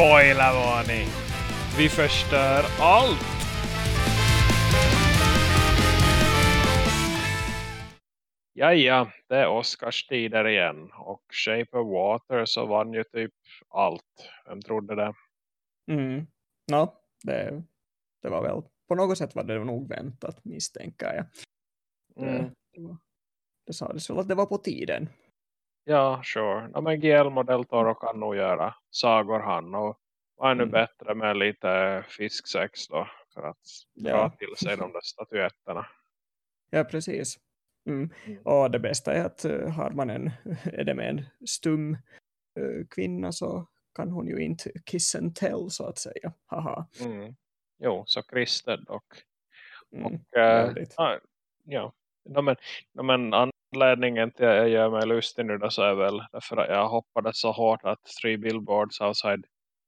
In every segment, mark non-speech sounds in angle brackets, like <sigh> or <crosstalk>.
Spoilervarning! Vi förstör allt! Jaja, det är Oscars tider igen. Och Shape of Water så vann ju typ allt. Vem trodde det? Mm. Ja, det, det var väl på något sätt var det nog väntat misstänker jag. Mm. Det, det, var, det sades väl att det var på tiden. Ja, sure. Ja, men Guillermo del Toro kan nog göra sagor han. Och vad är nu Mm. bättre med lite fisksex då? För att dra Ja. till sig de där statyetterna. Ja, precis. Mm. Mm. Och det bästa är att uh, har man en, <laughs> är det med en stum uh, kvinna så kan hon ju inte kiss and tell så att säga. Haha. Mm. Jo, så kristet dock. Mm. Och, eh, väldigt. ja, ja. Men, no, men anledningen till att jag gör mig lustig nu då så är väl därför att jag hoppades så hårt att Three Billboards Outside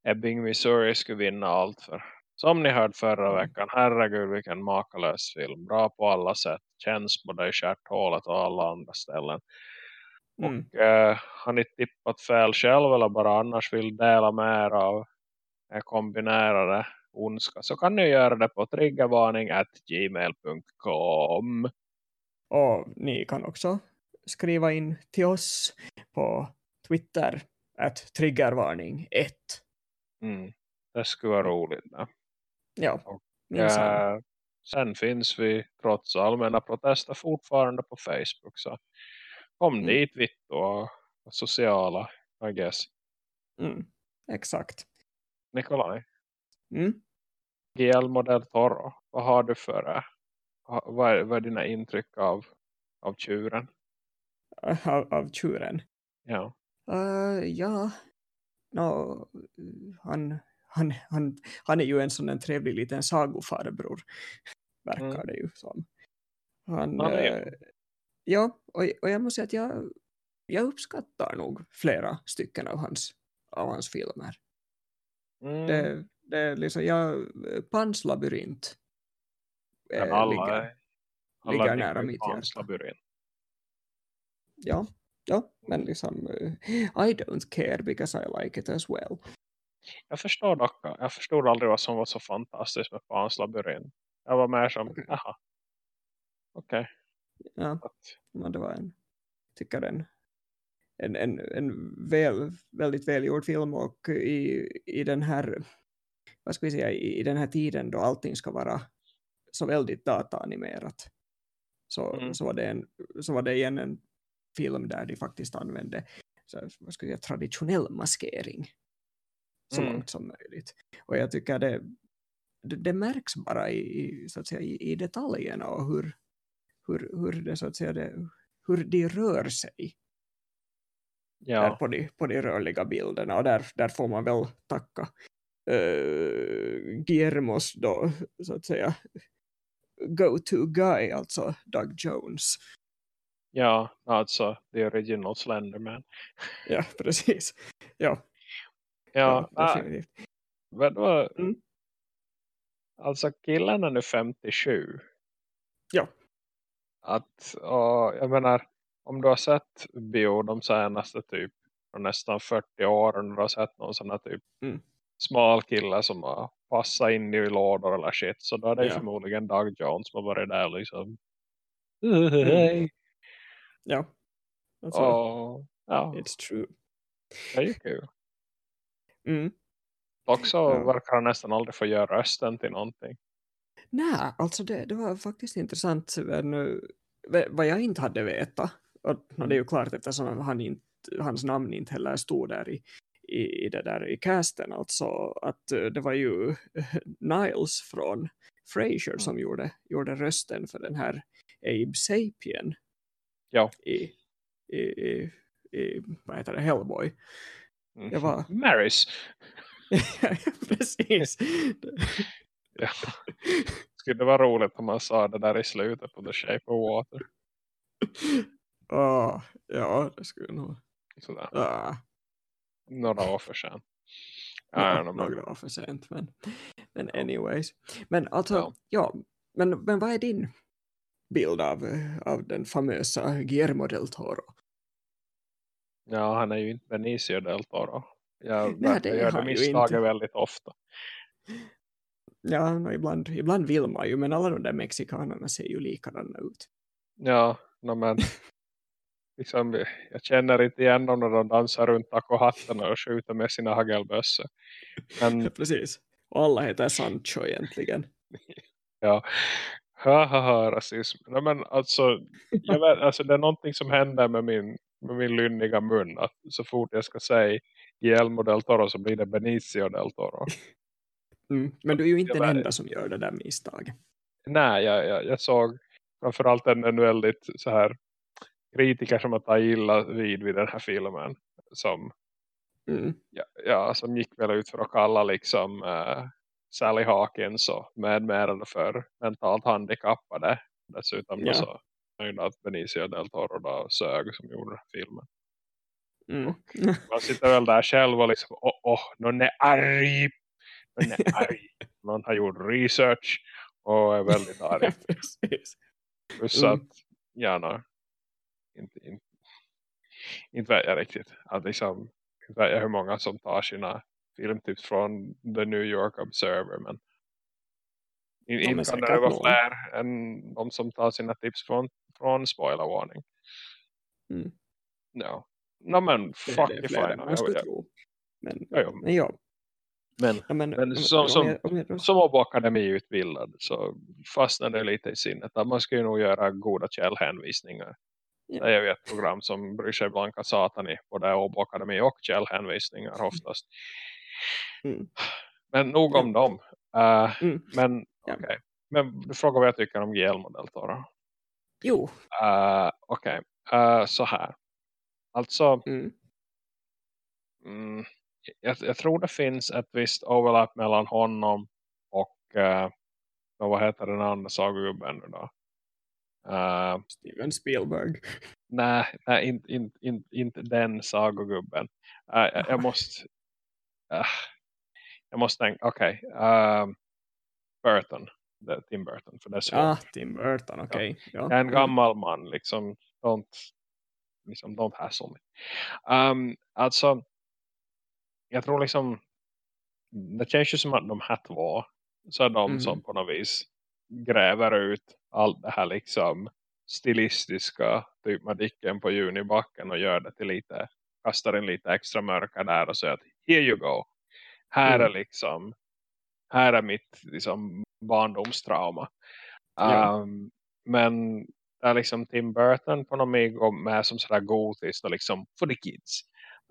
Ebbing, Missouri skulle vinna allt för. Som ni hörde förra Mm. veckan, herregud vilken makalös film. Bra på alla sätt. Känns både i stjärthålet och alla andra ställen. Mm. Och eh, har ni tippat fel själv eller bara annars vill dela med er av eh, kombinerade ondska så kan ni göra det på triggervarning at gmail.com. Och ni kan också skriva in till oss på Twitter att triggervarning 1. Mm. Det skulle vara roligt. Ja. Ja, Och. Eh, sen finns vi trots allmänna protester fortfarande på Facebook. Så kom Mm. dit vitt och, sociala, I guess. Mm. Exakt. Nikolaj, Mm. Guillermo del Toro, vad har du för eh, vad är, vad är dina intryck av, av tjuren? <laughs> Av, av tjuren. Ja. Uh, ja, no, han, han, han, han är ju en sån en trevlig liten sagofarbror. <laughs> Verkar Mm. det ju som. Han, Han är eh, ja, och, och jag måste säga att jag, jag uppskattar nog flera stycken av hans, av hans filmer. Mm. Det, det är liksom, jag, Pans labyrint Men eh, alla, ligger, är- alla ligger nära mitt hjärta. labyrint. Ja, ja, men liksom, eh, I don't care because I like it as well. Jag förstår dock, jag förstod aldrig vad som var så fantastiskt med Pans labyrint. Jag var mer som, Okej. jaha. Okej. Ja. Att- Men det var en, tycker en, en, en, en väl, väldigt välgjord film och i, i den här, vad ska vi säga, i, i den här tiden då allting ska vara så väldigt dataanimerat så, Mm. så, var det en, så var det igen en film där de faktiskt använde så, vad ska vi säga, traditionell maskering så Mm. långt som möjligt. Och jag tycker det, det, det märks bara i, så att säga, i, i detaljerna och hur, hur, hur, det, så att säga, det, hur de rör sig där Ja, på, de, på de rörliga bilderna. Och där, där får man väl tacka uh, Guillermos då, så att säga, go-to guy, alltså Doug Jones. ja, alltså the original Slenderman. Ja, <laughs> precis. Ja, Ja, ja ja definitivt. men då, Mm. alltså killen är nu 57. Ja. Att, och, jag menar, om du har sett bio de senaste typ nästan 40 åren och du har sett någon sån här typ Mm. Smal kille som har passat in i lådor eller shit så då är det Ja. förmodligen Doug Jones som har varit där liksom. Mm. Ja, alltså, Och, ja, it's true. det är ju kul. Mm. Också Ja. verkar han nästan aldrig få göra rösten till någonting. Nej, alltså det, det var faktiskt intressant. Ve- vad jag inte hade vetat, och, och det är ju klart eftersom han inte, hans namn inte heller stod där i, i, i det där i casten, alltså att eh, det var ju Niles från Frasier som gjorde, gjorde rösten för den här Abe Sapien Ja. i, i, i, i vad heter det, Hellboy. Mm. Det var- Maris. <laughs> Precis. Ja. Skulle det vara roligt om man sa det där i slutet på The Shape of Water. Ah, ja, det skulle nog... Sådär. Ah. Några år för sen. Ja, några år för sent, men, men anyways. Men alltså, Ja. ja, men, men vad är din bild av, av den famösa Guillermo del Toro? Ja, han är ju inte Benicio del Toro. Jag, Nej, jag det gör har det misstaget väldigt ofta. Ja, ibland, ibland vill man ju, men alla de där mexikanerna ser ju likadana ut. Ja, no, men <laughs> liksom, jag känner inte igen dem när de dansar runt tacohattarna och skjuter med sina hagelbössor. Men <laughs> Precis. Och alla heter Sancho egentligen. <laughs> ja, ha ha rasism. No, men alltså, jag vet, alltså det är någonting som händer med min, med min lynniga mun. Att så fort jag ska säga Guillermo del Toro så blir det Benicio del Toro. <laughs> Mm. Men du är ju inte den enda som gör det där misstaget. Nej, jag, jag, jag såg framförallt en, en väldigt så här kritiker som har tagit illa vid vid den här filmen. Som, Mm. ja, ja, som gick väl ut för att kalla liksom uh, Sally Hawkins och medmärande för mentalt handikappade. Dessutom Ja. så att Benicio del Toro då sög som gjorde den här filmen. Mm. Man sitter väl där själv och liksom, åh, oh, någon är arg. Någon är <laughs> arg. någon har gjort research och är väldigt arg. <laughs> Plus Mm. att, ja, no, inte, inte, inte vet jag riktigt. Att liksom, inte vet jag hur många som tar sina filmtips från The New York Observer. Men in, Ja, men inte kan det vara fler än de som tar sina tips från, från spoiler warning. Mm. Ja. No, men fuck det är fler I än know. man skulle Jag- tro. Men, Ja, ja. men ja. Men ja men, Men om- som- om som- jag- om jag då- som var på akademiutbildad så fastnade det lite i sinnet att man ska ju nog göra goda källhänvisningar. Ja. Det är ju ett program som bryr sig blanka satan i både Åbo Akademi och källhänvisningar oftast. Mm. Men nog om dem. Uh, Mm. men Ja. okej. Men du frågar vad jag tycker om del Toro. Jo. Uh, okej. Uh, så här. Alltså Mm. mm, jag, jag tror det finns ett visst overlap mellan honom och uh, vad heter den andra sagogubben nu då? Uh, Steven Spielberg. <laughs> nej, nej inte in, in, inte den sagogubben. Uh, jag, jag måste uh, jag måste tänka, okej. um, Burton. Det är Tim Burton. För det är så. Ah, Tim Burton, okej. Ja. Jag är en Mm. gammal man. Liksom, don't, liksom, don't hassle me. Um, alltså, jag tror liksom, det känns ju som att de här två, så är de Mhm. som på något vis gräver ut allt det här liksom stilistiska, typ med dicken på junibacken och gör det till lite, kastar in lite extra mörka där och säger att here you go. Här Mm. är liksom, här är mitt liksom barndomstrauma. Ja. Um, men där liksom Tim Burton på går med som sådär gotiskt och liksom for the kids.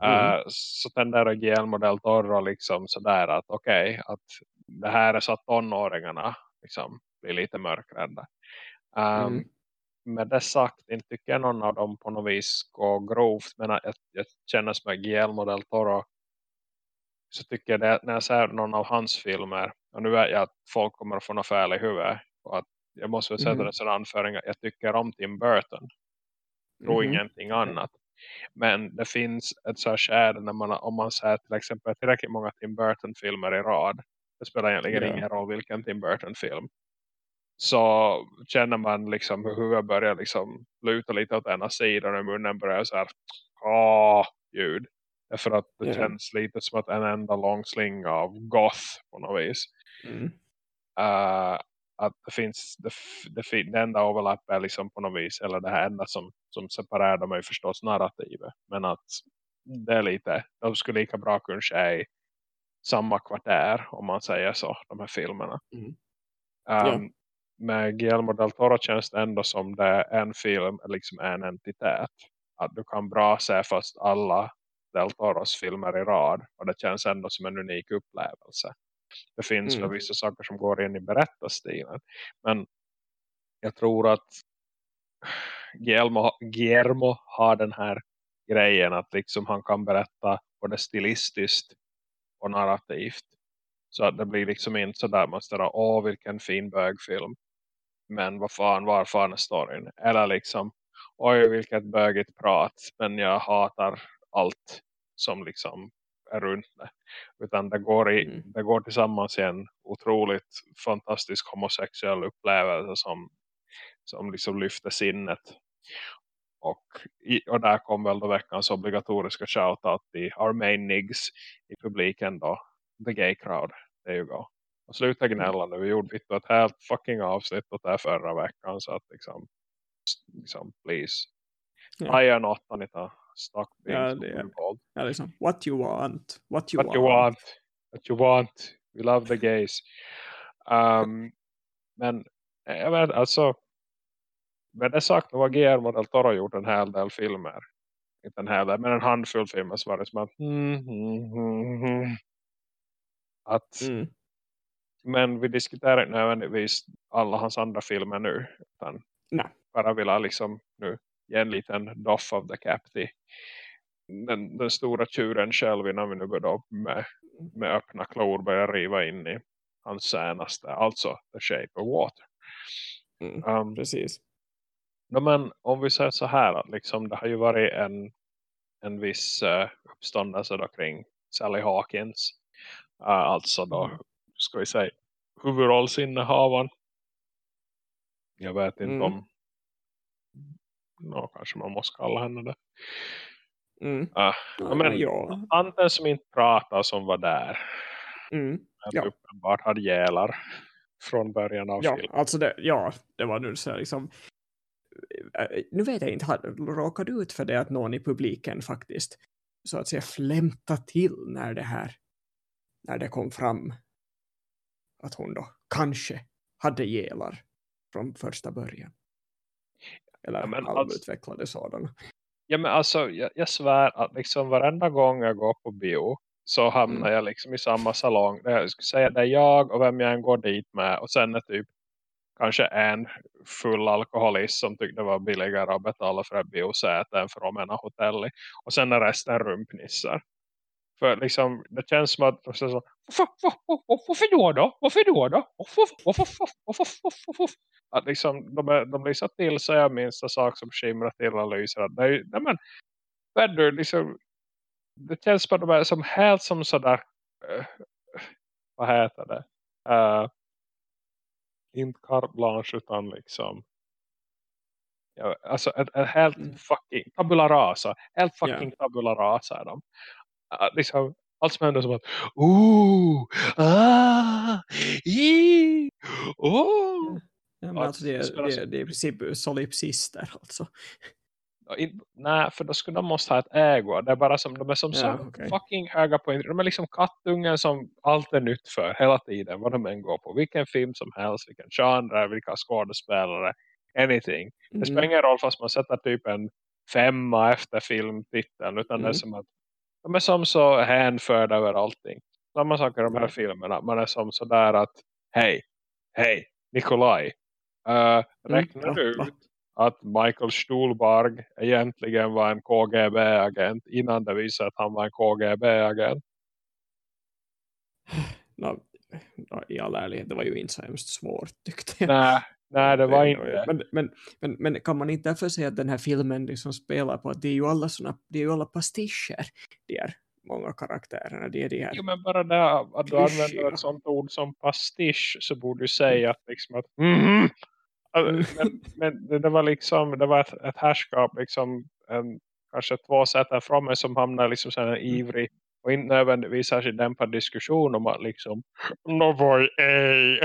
Mm. Uh, så tenderar Guillermo del Toro liksom sådär att okej, att det här är så att tonåringarna liksom blir lite mörkrädda. Um, Mm. Med det sagt, inte tycker jag någon av dem på något vis går grovt. Men jag, jag känner som Guillermo del Toro så tycker jag det när jag ser någon av hans filmer och nu vet jag att folk kommer att få något fel i huvudet och att jag måste väl sätta Mhm. det som anföring att jag tycker om Tim Burton tror Mhm. ingenting annat men det finns ett så här när man, om man ser till exempel tillräckligt många Tim Burton filmer i rad det spelar egentligen Ja. ingen roll vilken Tim Burton film så känner man liksom hur huvudet börjar liksom luta lite åt ena sidan och munnen börjar så här åh ljud Därför att det Ja. känns lite som att en enda lång slinga av goth på något vis. Mm. Uh, att det finns det, det, det enda överlapp är liksom på något vis. Eller det här enda som, som separerar dem är förstås narrativet. Men att det är lite. De skulle lika bra kunna i samma kvarter om man säger så. De här filmerna. Mm. Um, Ja. Med Guillermo del Toro känns det ändå som det en film, liksom en entitet. Att du kan bra se fast alla del Toros filmer i rad. Och det känns ändå som en unik upplevelse. Det finns Mm. vissa saker som går in i berättarstilen. Men jag tror att Guillermo, Guillermo har den här grejen att liksom han kan berätta både stilistiskt och narrativt. Så att det blir liksom inte så där man ställer åh vilken fin bögfilm. Men vad fan, var fan är storyn? Eller liksom, oj vilket bögigt prat. Men jag hatar allt som liksom är runt det. Utan det går, i, Mm. det går tillsammans i en otroligt fantastisk homosexuell upplevelse som, som liksom lyfter sinnet. Och, och där kom väl då veckans obligatoriska shoutout till our main niggs i publiken då. The gay crowd. There you go. Och sluta gnälla nu. Vi gjorde ett helt fucking avsnitt åt det här förra veckan. Så att liksom, liksom please. Ja. I are not Anita. Stuck being Ja, det är- involved. Ja, liksom, what you want. What you What you want. What you want. We love the gays. <laughs> Um, men eh, jag vet alltså med det sagt har Guillermo del Toro gjort en hel del filmer. Inte en hel del, men en handfull filmer så var det som att mm, mm, mm, mm. att Mm. men vi diskuterar inte nödvändigtvis alla hans andra filmer nu utan Nej. bara vill ha liksom nu ge en liten doff of the cap till den, den stora tjuren själv innan vi nu går då med, med öppna klor börjar riva in i hans senaste, alltså The Shape of Water. Mm. Um, Precis. No, men om vi säger så här att liksom, det har ju varit en, en viss uh, uppståndelse då kring Sally Hawkins. Uh, alltså då, Mm. ska vi säga, huvudrollsinnehavaren. Jag vet inte Mm. om no, kanske man måste kalla henne det. Mm. Ja, men- ja. Tanten som inte pratar som var där. Mm. Ja. uppenbart hade gälar från början av Ja, filmen. alltså det, ja, det var nu så liksom nu vet jag inte, har råkat ut för det att någon i publiken faktiskt så att säga flämta till när det här när det kom fram att hon då kanske hade gelar från första början. Eller Ja, men alltså- halvutvecklade sådana. Ja men alltså jag, jag svär att liksom varenda gång jag går på bio så hamnar Mm. jag liksom i samma salong. Där jag skulle säga det är jag och vem jag än går dit med. Och sen är typ kanske en full alkoholist som tyckte det var billigare att betala för ett biosäte än för att mena hotell. Och sen är resten rumpnissar. För liksom, det känns som att de säger så, varför, då då? Varför då då? Att liksom, de, är, de blir så till sig av minsta sak som skimrar till och lyser. Att det är nej men, vad liksom, det känns som att de är som helt som sådär, uh, vad heter det? Uh, inte carte blanche utan liksom, ja, alltså ett, ett helt Mm. fucking, tabula rasa, helt fucking tabula rasa är de. Uh, liksom, allt som händer som att Ooh, ah, i, oh. Ja, men alltså det, det är, spelar det, så- är- det är i princip solipsister alltså. Nej, för då skulle de måste ha ett ägo. Det är bara som, de är som Ja, så okej. fucking höga på De är liksom kattungen som allt är nytt för hela tiden. Vad de än går på. Vilken film som helst, vilken genre, vilka skådespelare, anything. Det spelar Mm. ingen roll fast man sätter typ en femma efter filmtiteln. Utan det är Mm. som att de är som så hänförda över allting. Samma sak i de här Ja. filmerna. Man är som sådär att hej, hej, Nikolaj. Uh, räknar ja, du va? ut att Michael Stuhlbarg egentligen var en KGB-agent innan det visade att han var en KGB-agent? Nå, nå, I all ärlighet, det var ju inte så hemskt svårt tyckte jag. Nej, nej det var inte. Men, men, men, men kan man inte därför säga att den här filmen liksom spelar på att det är ju alla, såna, det är ju alla pastischer, de är många karaktärerna, det är de här. Jo men bara det att du använder ett sånt ord som pastisch så borde du säga att liksom att Mm. Men, men det, var liksom det var ett, ett härskap liksom en, kanske två sätt från mig som hamnar liksom här Mm. ivrig och inte nödvändigtvis särskilt dämpad diskussion om att liksom no boy ej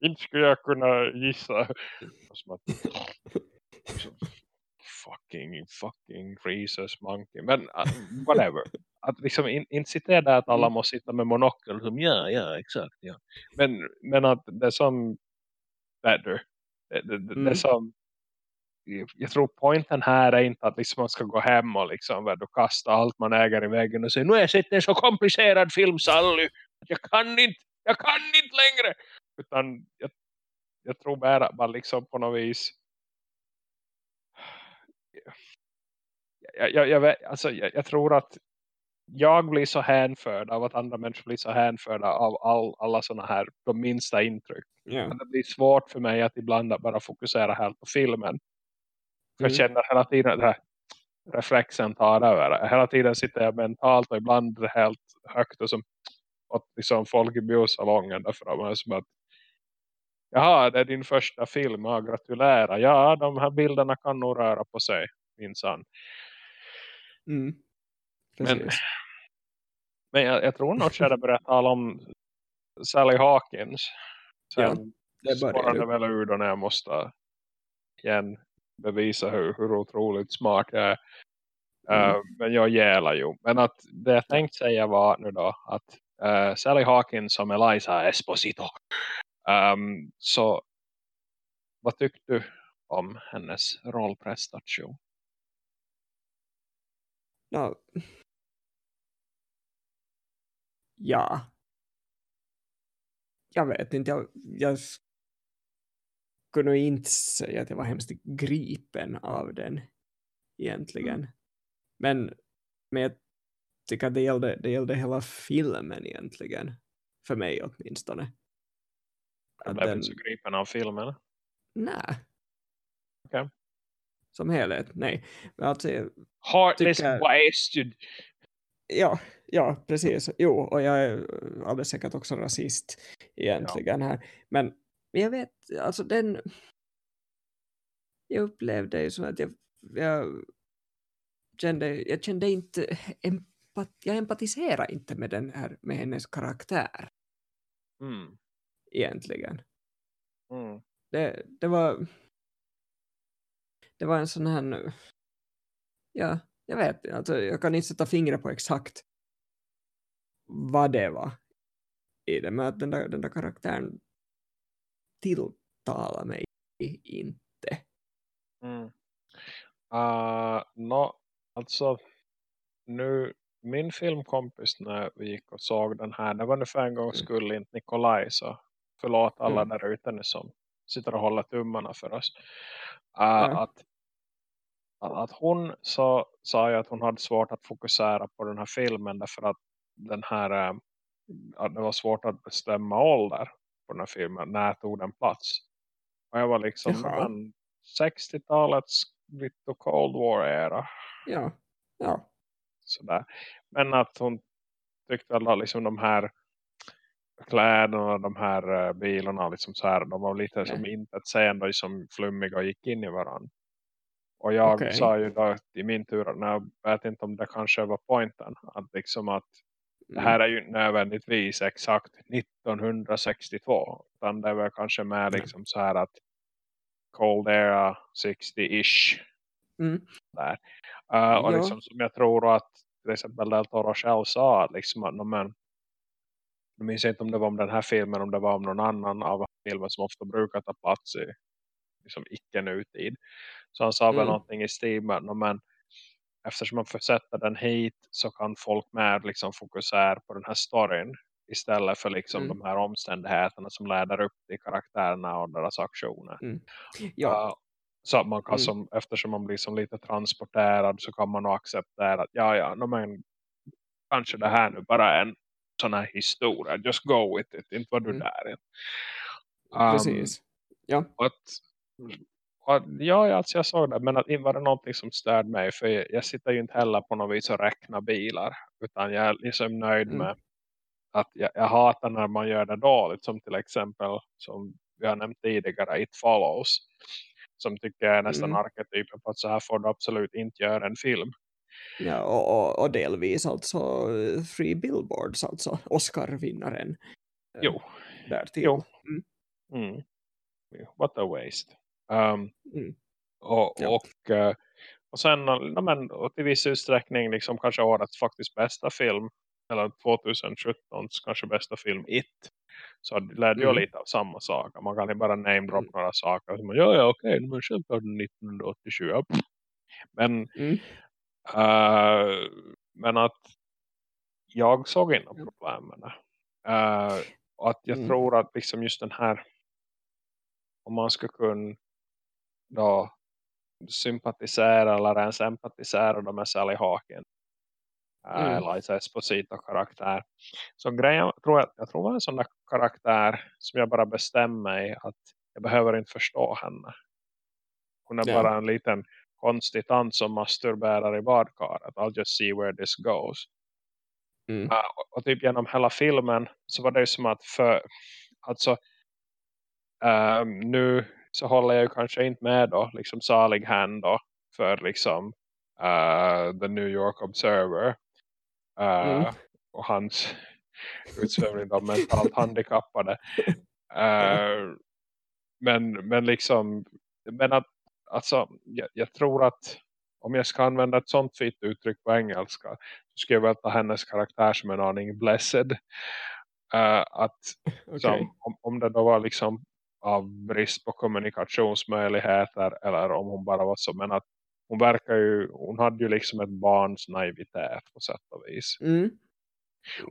inte skulle jag kunna gissa som att, som, fucking fucking rhesus monkey men uh, whatever att liksom in, inte sitta där att alla Mm. måste sitta med monokel som ja, ja, exakt ja. Men, men att det som better det, det, det, det är Mm. som jag tror poängen här är inte att liksom man ska gå hem och liksom kasta allt man äger i väggen och säga nu har jag sett en så komplicerad film Sally jag kan inte, jag kan inte längre utan jag, jag tror bara att man liksom på något vis <sighs> jag, jag, jag, alltså, jag, jag tror att jag blir så hänförd av att andra människor blir så hänförda av all, alla sådana här de minsta intryck att det blir svårt för mig att ibland bara fokusera helt på filmen för jag Mm. känner hela tiden att här reflexen tar över. Hela tiden sitter jag mentalt och ibland är det helt högt och som att liksom folk i biosalongen därför att man är som att Jaha, det är din första film. Ja, gratulerar. Ja, de här bilderna kan nog röra på sig. Minsann. Mm. Men. Men jag, jag tror nog att jag började tala om Sally Hawkins. Ja, Sen det börjar spårade du. väl ur då när jag måste igen bevisa hur, hur otroligt smart jag är. Mm. Uh, men jag gälar ju. Men att det jag tänkte säga var nu då att uh, Sally Hawkins som Eliza Esposito. Um, så vad tyckte du om hennes rollprestation? No. Ja. Jag vet inte. Jag, jag nog inte säga att jag var hemskt gripen av den egentligen. Men, men jag tycker att det gällde, det gällde hela filmen egentligen. För mig åtminstone. Jag blev den, inte så gripen av filmen. nej. Okej. Som helhet, nej. Men alltså, Heartless Tycker- bastard. ja, ja, precis. Jo, och jag är alldeles säkert också rasist egentligen här. Men, men jag vet, alltså den... Jag upplevde ju som att jag, jag kände, jag kände inte empat, jag empatiserar inte med den här, med hennes karaktär Mm. egentligen. Mm. Det, det var det var en sån här ja, jag vet alltså, jag kan inte sätta fingret på exakt vad det var i det, men att den där, den där karaktären tilltalar mig inte. Mm. Uh, no, alltså nu min filmkompis när vi gick och såg den här, det var nu för en gång skull inte Nikolaj så förlåt alla Mm. där ute nu som sitter och håller tummarna för oss. Uh, att, att, att hon så, sa ju att hon hade svårt att fokusera på den här filmen därför att den här eh, att det var svårt att bestämma ålder på den här filmen. När tog den plats? Och jag var liksom Jaha. men, 60-talets Vittu Cold War-era. Ja, ja, Sådär. Men att hon tyckte att liksom de här kläderna de här eh, bilarna liksom så här, de var lite som inte sägande liksom flummiga och gick in i varandra. Och jag Okej. sa ju då i min tur, jag vet inte om det kanske var poängen, att liksom att det här är ju inte nödvändigtvis exakt 1962. Utan det är väl kanske mer liksom så här att Cold Era 60-ish. Mm. Där. Uh, och Ja. liksom som jag tror att till exempel Del Toro själv sa liksom att men, jag minns inte om det var om den här filmen om det var om någon annan av filmen som ofta brukar ta plats i liksom icke-nutid. Så han sa väl Mm. någonting i stil med men, eftersom man försätter den hit så kan folk mer liksom fokusera på den här storyn istället för liksom Mm. de här omständigheterna som leder upp till karaktärerna och deras aktioner. Ja, Uh, så att man kan Mm. som, eftersom man blir som lite transporterad så kan man nog acceptera att ja, ja, no, men, kanske det här nu bara är en sån här historia. Just go with it, inte vad du Mm. där är. Um, precis. Ja, att, och att, ja, alltså jag såg det, men att var det någonting som störde mig. För jag, jag sitter ju inte heller på något vis och räknar bilar. Utan jag är liksom nöjd Mm. med att jag, jag hatar när man gör det dåligt. Som till exempel, som vi har nämnt tidigare, It Follows. Som tycker jag är nästan Mm. arketypen på att så här får du absolut inte göra en film. ja och, och, och delvis alltså eh, Three Billboards, alltså Oscar-vinnaren. eh, Jo, Där till. Jo. Mm. mm. what a waste. Um, Mm. och, Ja. och, eh, och sen ja, men, och till viss utsträckning liksom kanske årets faktiskt bästa film eller 2017s kanske bästa film It så det ledde ju Mm. lite av samma sak man kan ju bara name drop Mm. några saker som, ja ja okej men självklart 1987 ja, pff. men Mm. eh, men att jag såg inga Ja. problem med det Eh, och att jag Mm. tror att liksom just den här om man ska kunna då sympatisera eller ens empatisera då med Sally Hawkins Mm. Eliza Esposito-karaktär. Så grejen tror jag, jag tror det var en sån där karaktär som jag bara bestämmer mig att jag behöver inte förstå henne. Hon är Ja. bara en liten konstig tant som masturberar i badkaret. I'll just see where this goes. Mm. Uh, och, typ genom hela filmen så var det som att för alltså um, nu så håller jag ju kanske inte med då, liksom salig hand då, för liksom uh, The New York Observer uh, Mm. och hans utsvävning av mentalt handikappade. Uh, <laughs> men, men liksom men att, alltså, jag, jag tror att om jag ska använda ett sånt fint uttryck på engelska så skulle jag väl ta hennes karaktär som en aning blessed. Uh, att <laughs> Okej. som, om, om det då var liksom av brist på kommunikationsmöjligheter eller om hon bara var så men att hon verkar ju, hon hade ju liksom ett barns naivitet på sätt och vis. Mm.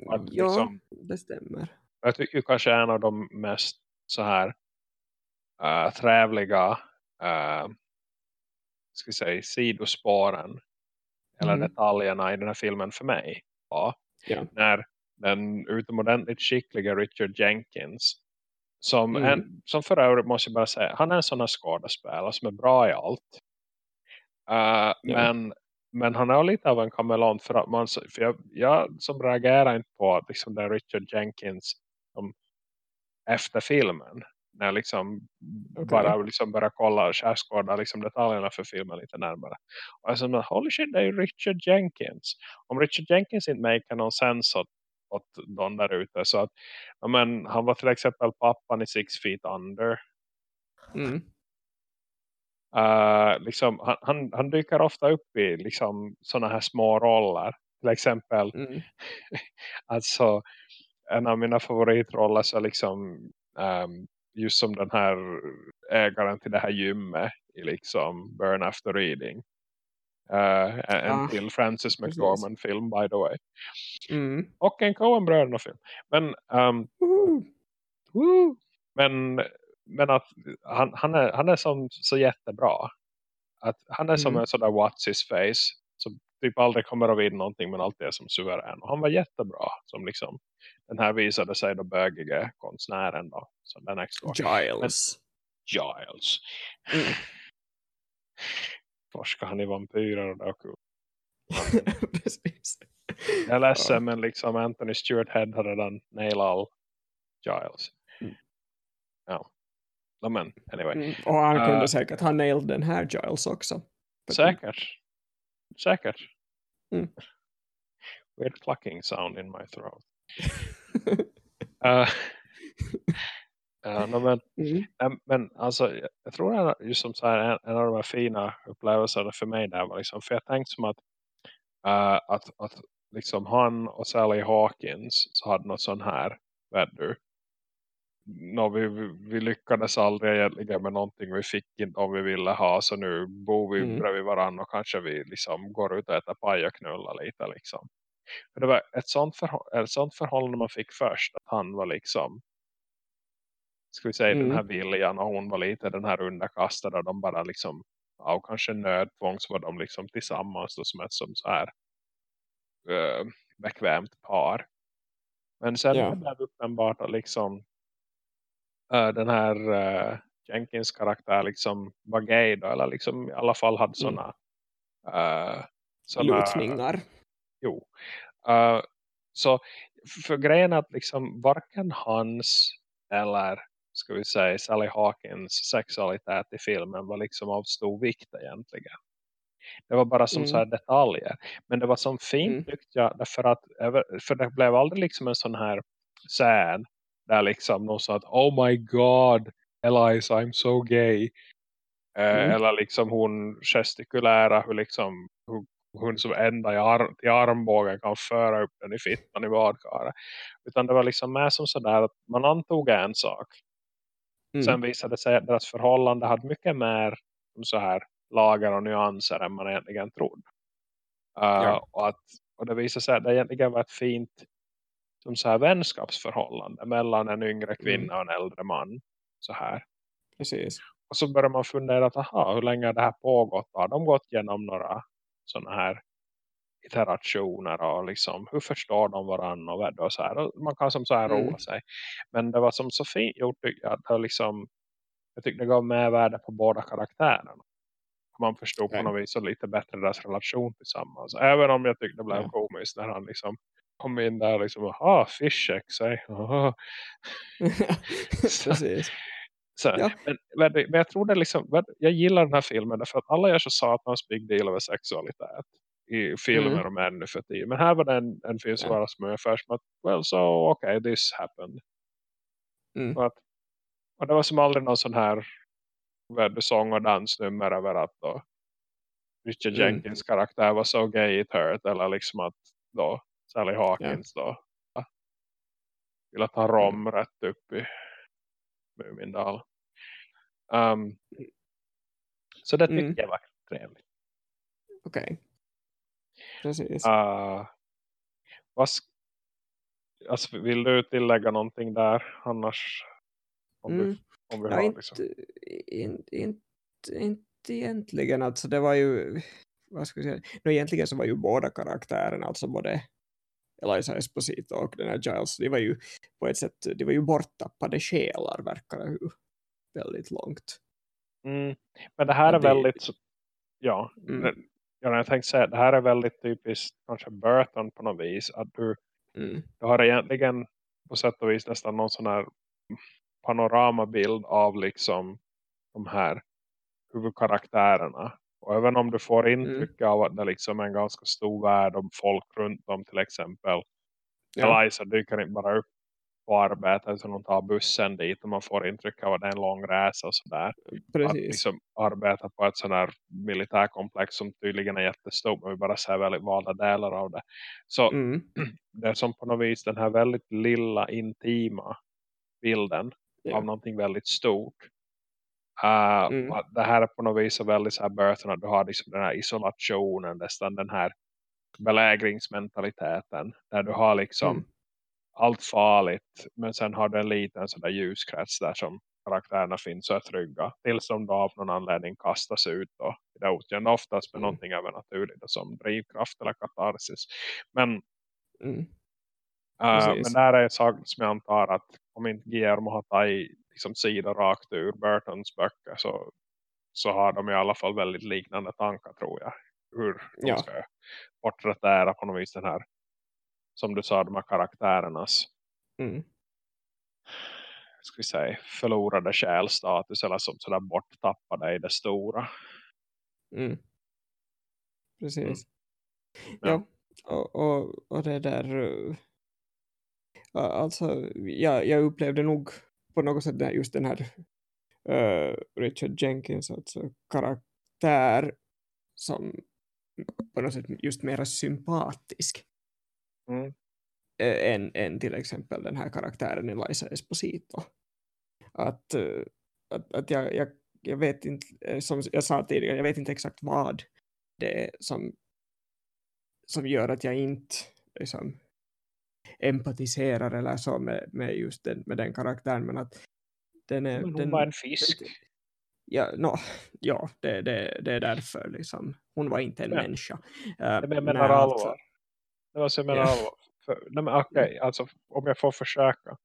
Att Ja, liksom- det stämmer. Jag tycker kanske en av de mest så här uh, trävliga uh, ska säga, sidospåren eller Mm. detaljerna i den här filmen för mig var Ja. när den utomordentligt skickliga Richard Jenkins som, Mm. en, som för övrigt måste jag bara säga han är en sån här skådespelare som är bra i allt Uh, men, men han är lite av en kameleont för att man, för jag, jag som reagerar inte på att liksom är Richard Jenkins som efter filmen när jag liksom Okej. bara liksom börjar kolla och skärskåda liksom detaljerna för filmen lite närmare. Och jag sa, holy shit, det är ju Richard Jenkins. Om Richard Jenkins inte make någon sens åt, åt de där ute så att ja, men, han var till exempel pappan i Six Feet Under Mm. Uh, liksom, han, han, han dyker ofta upp i liksom, sådana här små roller. Till exempel, Mm. <laughs> alltså, en av mina favoritroller så liksom, um, just som den här ägaren till det här gymmet i liksom Burn After Reading. Uh, en Ah, till Francis precis. McDormand film by the way. Mm. Och en Coen-bröderna film. Men um, Woho! Woo! Men, men att han, han, är, han är som, så jättebra. Att han är som Mm. en sån där what's his face. Som typ aldrig kommer att vinna någonting men alltid är som suverän. Och han var jättebra. Som liksom, den här visade sig då bögige konstnären då. Som den. Giles. Giles. Mm. Forskar han i vampyrer och det är kul. Precis. Jag är ledsen Ja. men liksom Anthony Stewart Head har redan nailat all Giles. Mm. Ja. No, men anyway. Mm. Och han kunde Eh. säkert ha nailed den här Giles också. Säkert. Säkert. Mm. Weird clucking sound in my throat. Uh, <laughs> ja, no, men, Mm. men alltså, jag- tror att just som så här, en, en av de här fina upplevelserna för mig där var liksom, för jag tänkte som att, äh, att, att liksom han och Sally Hawkins så hade något sån här, du, no, vi, vi, lyckades aldrig egentligen med någonting vi fick inte om vi ville ha så nu bor vi Mm. bredvid varandra och kanske vi liksom går ut och äter paj och knullar lite liksom. För det var ett sånt, ett sånt förhållande man fick först att han var liksom ska vi säga Mm. den här viljan och hon var lite den här underkastade och de bara liksom av kanske nödtvång så var de liksom tillsammans då som ett som så här eh, bekvämt par. Men sen Ja. det blev uppenbart att liksom eh, den här eh, Jenkins karaktär liksom var gay då, eller liksom i alla fall hade Mm. sådana uh, såna, Lutningar. jo. Så för grejen är att liksom varken hans eller ska vi säga Sally Hawkins sexualitet i filmen var liksom av stor vikt egentligen. Det var bara som Mm. så här detaljer. Men det var som fint Mm. tyckte jag. Därför att för det blev aldrig liksom en sån här scen. Där liksom någon sa att Oh my god Eliza I'm so gay. Eh, Mm. Eller liksom hon gestikulära hur liksom hur hon som enda i, ar i armbågen kan föra upp den i fittan i badkaret. Utan det var liksom med som sådär att man antog en sak. Mm. Sen visade det sig att deras förhållande hade mycket mer så här lager och nyanser än man egentligen trodde. Uh, Ja. och, att, och det visade sig att det egentligen var ett fint som så här vänskapsförhållande mellan en yngre kvinna och en äldre man. Så här. Precis. Och så börjar man fundera att aha, hur länge har det här pågått? Har de gått igenom några sådana här iterationer och liksom hur förstår de varandra och, vad och så här. Och man kan som så här Mm. roa sig. Men det var som så fint gjort att det liksom, jag tyckte det gav med värde på båda karaktärerna. Man förstod på Ja. något vis så lite bättre deras relation tillsammans. Även om jag tyckte det blev Ja. komiskt när han liksom kom in där och liksom, aha, fish egg, säg. <laughs> <laughs> aha." Precis. Så, Ja. men, men, men jag tror det liksom, jag gillar den här filmen därför att alla gör så satans big deal över sexualitet i filmer Mm. och män nu för tiden. Men här var det en, en film som var som ungefär som att, well so okay, this happened. Mm. Och, att, och det var som aldrig någon sån här sång och dansnummer över att då Richard Mm. Jenkins karaktär var så gay it hurt eller liksom att då Sally Hawkins då ja, ville ta rom rätt upp i Mumindal. Um, så det tyckte Mm. jag var trevligt. Okej. Precis. Uh, vad alltså, vill du tillägga någonting där annars? Om, Mm. du, om vi Ja, har inte, liksom. in, inte, inte egentligen. Alltså det var ju, vad ska jag säga, no, egentligen så var ju båda karaktärerna, alltså både Eliza Esposito och den här Giles, de var ju på ett sätt, de var ju borttappade själar verkar det ju väldigt långt. Mm. Men det här är det- väldigt, ja, Mm. Ja, jag tänkte säga, det här är väldigt typiskt kanske Burton på något vis. Att du, Mm. du har egentligen på sätt och vis nästan någon sån här panoramabild av liksom de här huvudkaraktärerna. Och även om du får intryck av att det liksom är en ganska stor värld om folk runt om till exempel. Ja. Eliza dyker inte bara upp på arbetet utan hon tar bussen dit och man får intryck av att det är en lång resa och sådär. Att Precis. liksom arbeta på ett sån här militärkomplex som tydligen är jättestort men vi bara ser väldigt valda delar av det. Så Mm. <clears throat> det är som på något vis den här väldigt lilla intima bilden Ja. av någonting väldigt stort. Uh, Mm. att Det här är på något vis så väldigt så här Burton att du har liksom den här isolationen, nästan den här belägringsmentaliteten där du har liksom Mm. Allt farligt men sen har du en liten sån där ljuskrets där som karaktärerna finns och är trygga tills de då av någon anledning kastas ut i det otjända oftast med Mm. någonting övernaturligt och som drivkraft eller katarsis men Mm. Precis. men där är en sak som jag antar att om inte Guillermo har tagit liksom, sidor rakt ur Burtons böcker så, så har de i alla fall väldigt liknande tankar tror jag. Hur de Ja. ska porträttera på något vis den här som du sa, de här karaktärernas Mm. ska vi säga, förlorade själstatus eller som sådär borttappade i det stora. Mm. Precis. Ja. Ja, och, och, och det där... ja, alltså, jag, jag upplevde nog på något sätt där just den här uh, Richard Jenkins alltså karaktär som på något sätt just mera sympatisk Mm. eh, än, än till exempel den här karaktären Eliza Esposito. Att, eh, att, att jag, jag, jag vet inte, eh, som jag sa tidigare, jag vet inte exakt vad det är som, som gör att jag inte liksom, empatiserar eller så med, med just den, med den karaktären, men att den är... Men hon den, var en fisk. Ja, no, ja det, det, det är därför liksom. Hon var inte en Ja. människa. Men jag menar nej, alltså, jag menar Ja. allvar. För, nej, men okej, alltså om jag får försöka. Uh,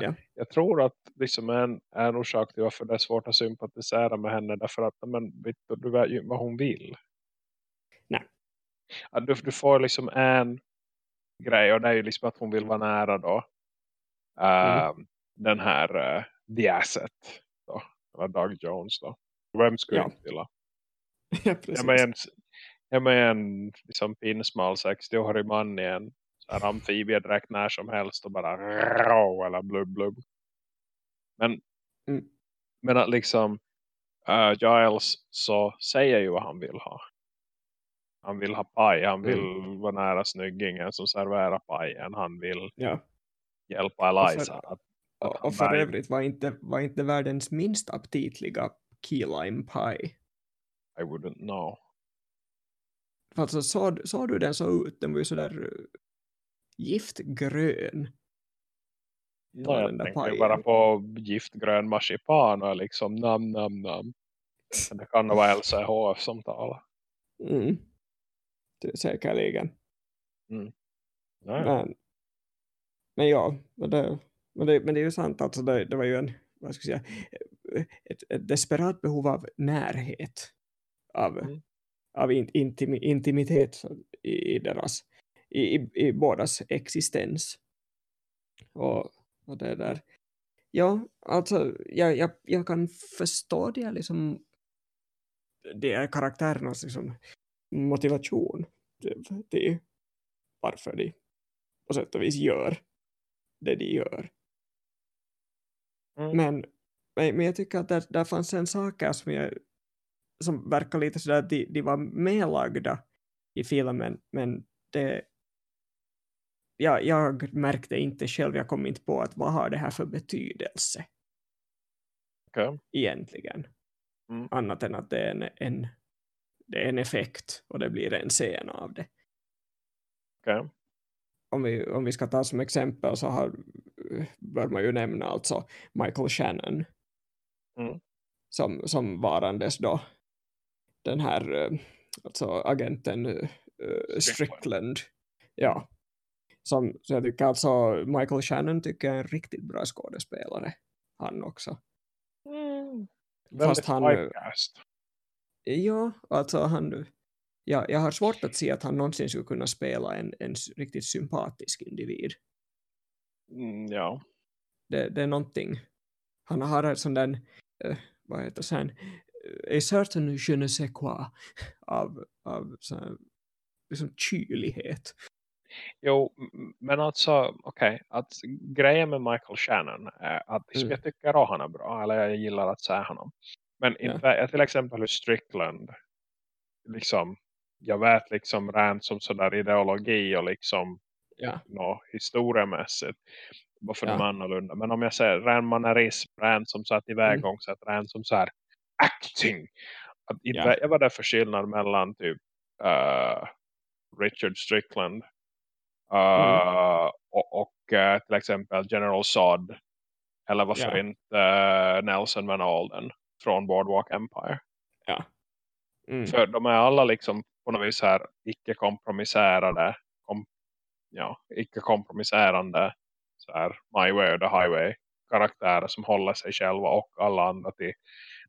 Ja. Jag tror att liksom en, en orsak till varför det är svårt att sympatisera med henne därför att men, vet du, du vet ju vad hon vill. Nej. Att du, du får liksom en grej och det är ju liksom att hon vill vara nära då. Uh, Mm. Den här uh, The Asset då. Eller Doug Jones då. Vem skulle Ja. inte vilja? <laughs> ja, Jag precis. med en, jag med en liksom pinsmal 60-årig man i en så här amfibiedräkt när som helst och bara rau eller blub blub. Men, Mm. men att liksom uh, Giles så säger ju vad han vill ha. Han vill ha paj. Han vill Mm. vara nära snyggingen som serverar pajen. Han vill Ja. hjälpa Eliza. att, att Och, och för bär- övrigt var inte, var inte världens minst aptitliga key lime pie. I wouldn't know. Alltså såg, såg du den så ut? Den var ju sådär uh, giftgrön. Ja, jag ju pajen. bara på giftgrön marsipan och liksom nam nam nam. Men det kan nog vara Elsa HF som talar. Mm. Det, säkerligen. Ja, ja. Men, men ja, men det, men, det, men det är ju sant. Alltså det, det var ju en, vad ska jag säga, ett, ett desperat behov av närhet. Av, Mm. Av in, intimi, intimitet i, deras, i, i, i bådas existens. Och, och det där. Ja, alltså jag, jag, jag kan förstå det liksom det är karaktärernas liksom, motivation till, till varför de på sätt och vis gör det de gör. Mm. Men, men jag tycker att där, där fanns en sak som, jag, som verkar lite sådär att de, de var medlagda i filmen men det ja, jag märkte inte själv, jag kom inte på att vad har det här för betydelse Okej. egentligen. Mm. Annat än att det är en, en, det är en effekt och det blir en scen av det. Okej. Om vi, om vi ska ta som exempel så har, bör man ju nämna alltså Michael Shannon Mm. som, som varandes då den här eh, alltså agenten eh, Strickland. Ja. Som, så jag tycker alltså Michael Shannon tycker jag är en riktigt bra skådespelare. Han också. Mm. Fast han- typecast. Ja, alltså han... Ja, jag har svårt att se att han någonsin skulle kunna spela en, en riktigt sympatisk individ. Mm, ja. Det, det är någonting. Han har en sån där, eh, vad heter sen, a certain je ne sais quoi av, av sån här, liksom kylighet. Jo, men alltså, okej, att grejen med Michael Shannon är att liksom, Mm. jag tycker att han är bra, eller jag gillar att säga honom. Men Ja. inte, till exempel hur Strickland, liksom, jag vet liksom rent som sådär ideologi och liksom Ja, nå, historiemässigt varför Ja. de är annorlunda. Men om jag säger ren mannerism, rent som så här tillvägagångssätt, rent som så här acting. Att inte jag vad det för skillnad mellan typ eh, Richard Strickland eh, och, och eh, till exempel General Zod eller varför Ja. inte Nelson Van Alden från Boardwalk Empire. ja. Mm. För de är alla liksom på något vis här icke-kompromisserade kom, ja, icke-kompromisserande så här my way or the highway karaktärer som håller sig själva och alla andra till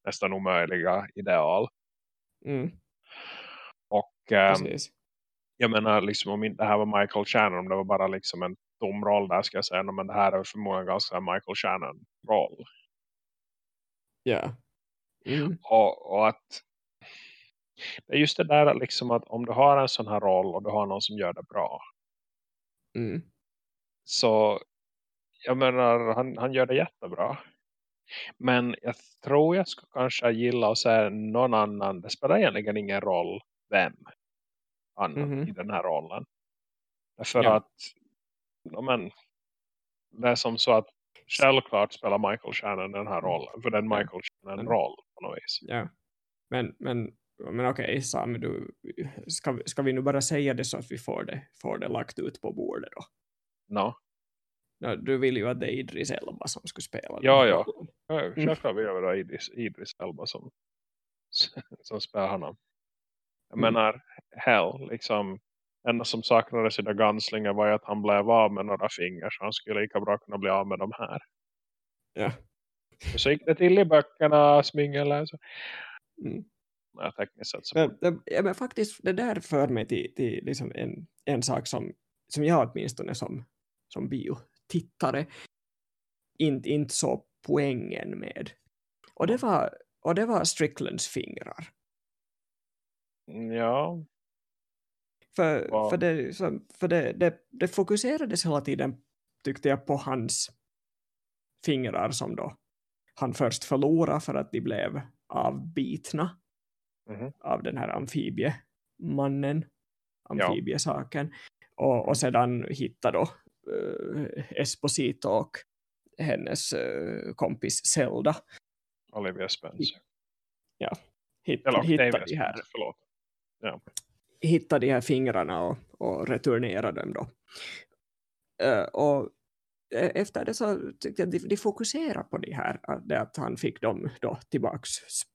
nästan omöjliga ideal. Mm. Och Precis. jag menar liksom om inte det här var Michael Shannon om det var bara liksom en tom roll där ska jag säga men det här är förmodligen ganska Michael Shannon roll. Ja. Mm. Och, och att det är just det där liksom att om du har en sån här roll och du har någon som gör det bra Mm. så jag menar han, han gör det jättebra. Men jag tror jag skulle kanske gilla att säga någon annan. Det spelar egentligen ingen roll vem annan Mhm. i den här rollen. Därför Ja. att ja, men, det är som så att självklart spelar Michael Shannon den här rollen. För den. Michael Shannon roll på något vis. Ja. Men, men, men okej, Sam, du, ska, ska vi nu bara säga det så att vi får det, får det lagt ut på bordet då? No. Du vill ju att det är Idris Elba som skulle spela Ja, ja. rollen. Ja, Mm. Självklart vill jag vara Idris, Idris Elba som, <laughs> som spelar honom. Jag Mm. menar, hell, liksom enda som saknades i The Gunslinger var att han blev av med några fingrar så han skulle lika bra kunna bli av med de här. Ja. Och så gick det till i böckerna, smingeläsa. Mm. Nej, tekniskt sett så. Men, det- ja, men faktiskt, det där för mig till, till liksom en, en sak som, som jag åtminstone som, som biotittare inte, inte så poängen med. Och det var, och det var Stricklands fingrar. Ja, För, Wow. för, det, för det, det, det fokuserades hela tiden tyckte jag på hans fingrar som då han först förlorade för att de blev avbitna Mhm. av den här amfibiemannen, amfibiesaken. Och, och sedan hittade då uh, Esposito och hennes eh, kompis Zelda Olivia Spencer. hitt, Eller Octavia de här, Spencer, förlåt. hittade de här fingrarna och, och returnerade dem då. Eh, och eh, efter det så tyckte jag att de, de fokuserar på det här, att, det att han fick dem då tillbaks